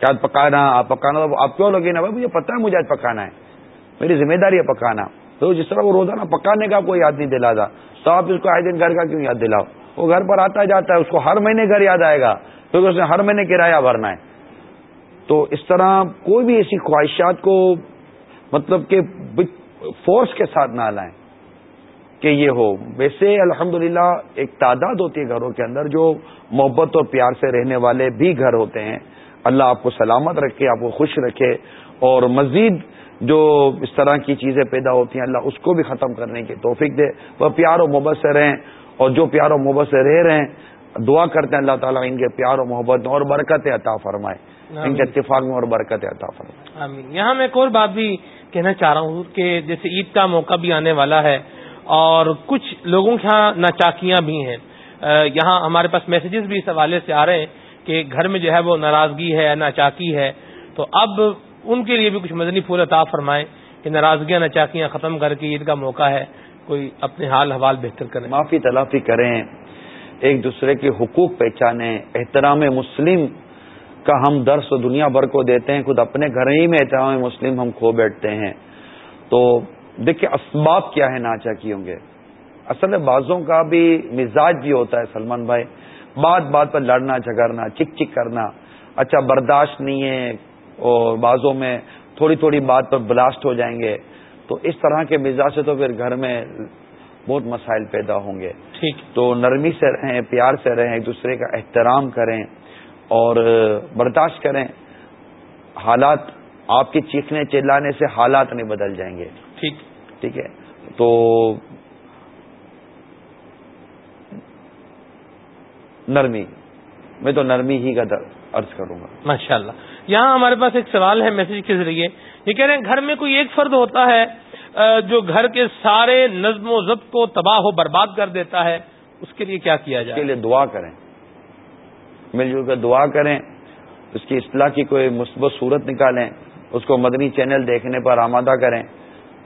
کیا پکانا، آپ پکانا آپ کیوں لگے نا بھائی مجھے پتا ہے، مجھے آج پکانا ہے۔ میری ذمہ داری ہے پکانا۔ تو جس طرح وہ روزانہ پکانے کا کوئی یاد نہیں دلاتا تو آپ اس کو آئے دن گھر کا کیوں یاد دلاؤ؟ وہ گھر پر آتا جاتا ہے، اس کو ہر مہینے گھر یاد آئے گا۔ کیونکہ اس نے ہر مہینے کرایہ بھرنا ہے۔ تو اس طرح کوئی بھی ایسی خواہشات کو مطلب کہ فورس کے ساتھ نہ لائیں کہ یہ ہو۔ ویسے الحمد ایک تعداد ہوتی ہے گھروں کے اندر جو محبت اور پیار سے رہنے والے بھی گھر ہوتے ہیں۔ اللہ آپ کو سلامت رکھے، آپ کو خوش رکھے اور مزید جو اس طرح کی چیزیں پیدا ہوتی ہیں، اللہ اس کو بھی ختم کرنے کی توفیق دے۔ وہ پیار و محبت سے رہیں اور جو پیار و محبت سے رہ رہے ہیں، دعا کرتے ہیں اللہ تعالیٰ ان کے پیار و محبت اور برکت عطا فرمائے۔ ان کے اتفاق میں اور برکت عطا آمین۔ یہاں میں ایک اور بات بھی کہنا چاہ رہا ہوں کہ جیسے عید کا موقع بھی آنے والا ہے اور کچھ لوگوں کے یہاں ناچاکیاں بھی ہیں۔ یہاں ہمارے پاس میسیجز بھی اس حوالے سے آ رہے ہیں کہ گھر میں جو ہے وہ ناراضگی ہے ناچاکی ہے۔ تو اب ان کے لیے بھی کچھ مدنی پھول عطا فرمائیں کہ ناراضگیاں نچاکیاں ختم کر کے عید کا موقع ہے۔ کوئی اپنے حال حوال بہتر کریں۔ معافی تلافی کریں ایک دوسرے کے حقوق پہچانے احترام مسلم کا ہم درس و دنیا بھر کو دیتے ہیں خود اپنے گھر ہی میں احترام مسلم ہم کھو بیٹھتے ہیں۔ تو دیکھیں اسباب کیا ہے ناچا کی ہوں گے؟ اصل بازوں کا بھی مزاج بھی ہوتا ہے سلمان بھائی۔ بات بات پر لڑنا جھگڑنا چک چک کرنا۔ اچھا برداشت نہیں ہے اور بازوں میں تھوڑی تھوڑی بات پر بلاسٹ ہو جائیں گے۔ تو اس طرح کے مزاج سے تو پھر گھر میں بہت مسائل پیدا ہوں گے۔ ٹھیک۔ تو نرمی سے رہیں پیار سے رہیں ایک دوسرے کا احترام کریں۔ اور برداشت کریں حالات آپ کے چیخنے چلانے سے حالات نہیں بدل جائیں گے۔ ٹھیک۔ ٹھیک ہے؟ تو نرمی میں تو نرمی ہی کا عرض کروں گا۔ ماشاء اللہ یہاں ہمارے پاس ایک سوال ہے میسج کے ذریعے۔ یہ کہہ رہے ہیں گھر میں کوئی ایک فرد ہوتا ہے جو گھر کے سارے نظم و ضبط کو تباہ و برباد کر دیتا ہے اس کے لیے کیا کیا جائے؟ اس کے لیے دعا کریں۔ مل جل کر دعا کریں اس کی اصلاح کی کوئی مثبت صورت نکالیں اس کو مدنی چینل دیکھنے پر آمادہ کریں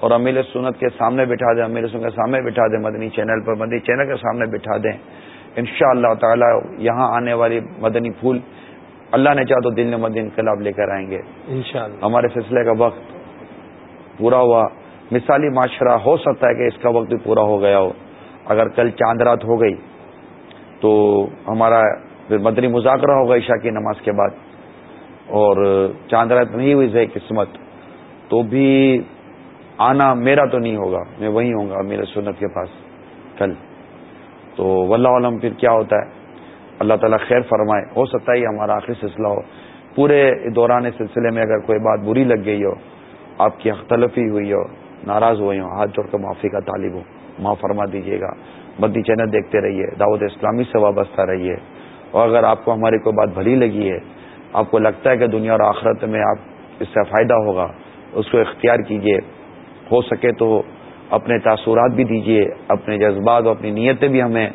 اور امیل سنت کے سامنے بٹھا دیں امیل سنت کے سامنے بٹھا دیں مدنی چینل پر مدنی چینل کے سامنے بٹھا دیں۔ ان شاء اللہ تعالی یہاں آنے والی مدنی پھول اللہ نے چاہ تو دل نے مدنی انقلاب لے کر آئیں گے۔ انشاءاللہ۔ ہمارے سلسلے کا وقت پورا ہوا۔ مثالی معاشرہ ہو سکتا ہے کہ اس کا وقت بھی پورا ہو گیا ہو۔ اگر کل چاند رات ہو گئی تو ہمارا پھر مدنی مذاکرہ ہوگا عشاء کی نماز کے بعد اور چاند رات نہیں ہوئی ہے قسمت، تو بھی آنا میرا تو نہیں ہوگا، میں وہیں ہوں گا، میرے سنت کے پاس کل۔ تو واللہ عالم پھر کیا ہوتا ہے؟ اللہ تعالیٰ خیر فرمائے۔ ہو سکتا ہے ہمارا آخری سلسلہ ہو۔ پورے دوران سلسلے میں اگر کوئی بات بری لگ گئی ہو، آپ کی اختلفی ہوئی ہو، ناراض ہوئی ہو ہاتھ جوڑ کر معافی کا طالب ہو معاف فرما دیجیے گا۔ بدی چینل دیکھتے رہیے، دعوت اسلامی سے وابستہ رہیے۔ اور اگر آپ کو ہماری کوئی بات بھلی لگی ہے، آپ کو لگتا ہے کہ دنیا اور آخرت میں آپ اس سے فائدہ ہوگا، اس کو اختیار کیجیے ہو سکے تو اپنے تاثرات بھی دیجیے اپنے جذبات اور اپنی نیتیں بھی ہمیں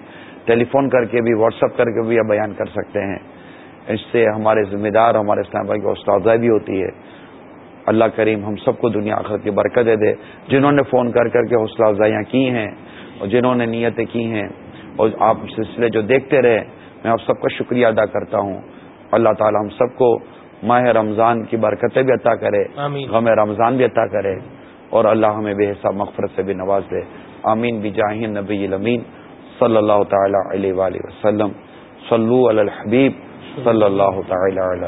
ٹیلی فون کر کے بھی، واٹس اپ کر کے بھی بیان کر سکتے ہیں۔ اس سے ہمارے ذمہ دار، ہمارے اسلام بھائی کی حوصلہ بھی ہوتی ہے۔ اللہ کریم ہم سب کو دنیا آخر کی برکت دے دے۔ جنہوں نے فون کر کر کے حوصلہ افزائیاں کی ہیں اور جنہوں نے نیتیں کی ہیں، اور آپ سلسلے جو دیکھتے رہے میں آپ سب کا شکریہ ادا کرتا ہوں۔ اللہ تعالی ہم سب کو ماہ رمضان کی برکتیں بھی عطا کرے غم رمضان بھی عطا کرے اور اللہ ہمیں بے حساب مغفرت سے بھی نواز دے۔ آمین۔ بجاہین نبی الامین۔ صلی اللہ تعالی علیہ وآلہ وسلم۔ صلو علی الحبیب۔ صلی اللہ تعالی علیہ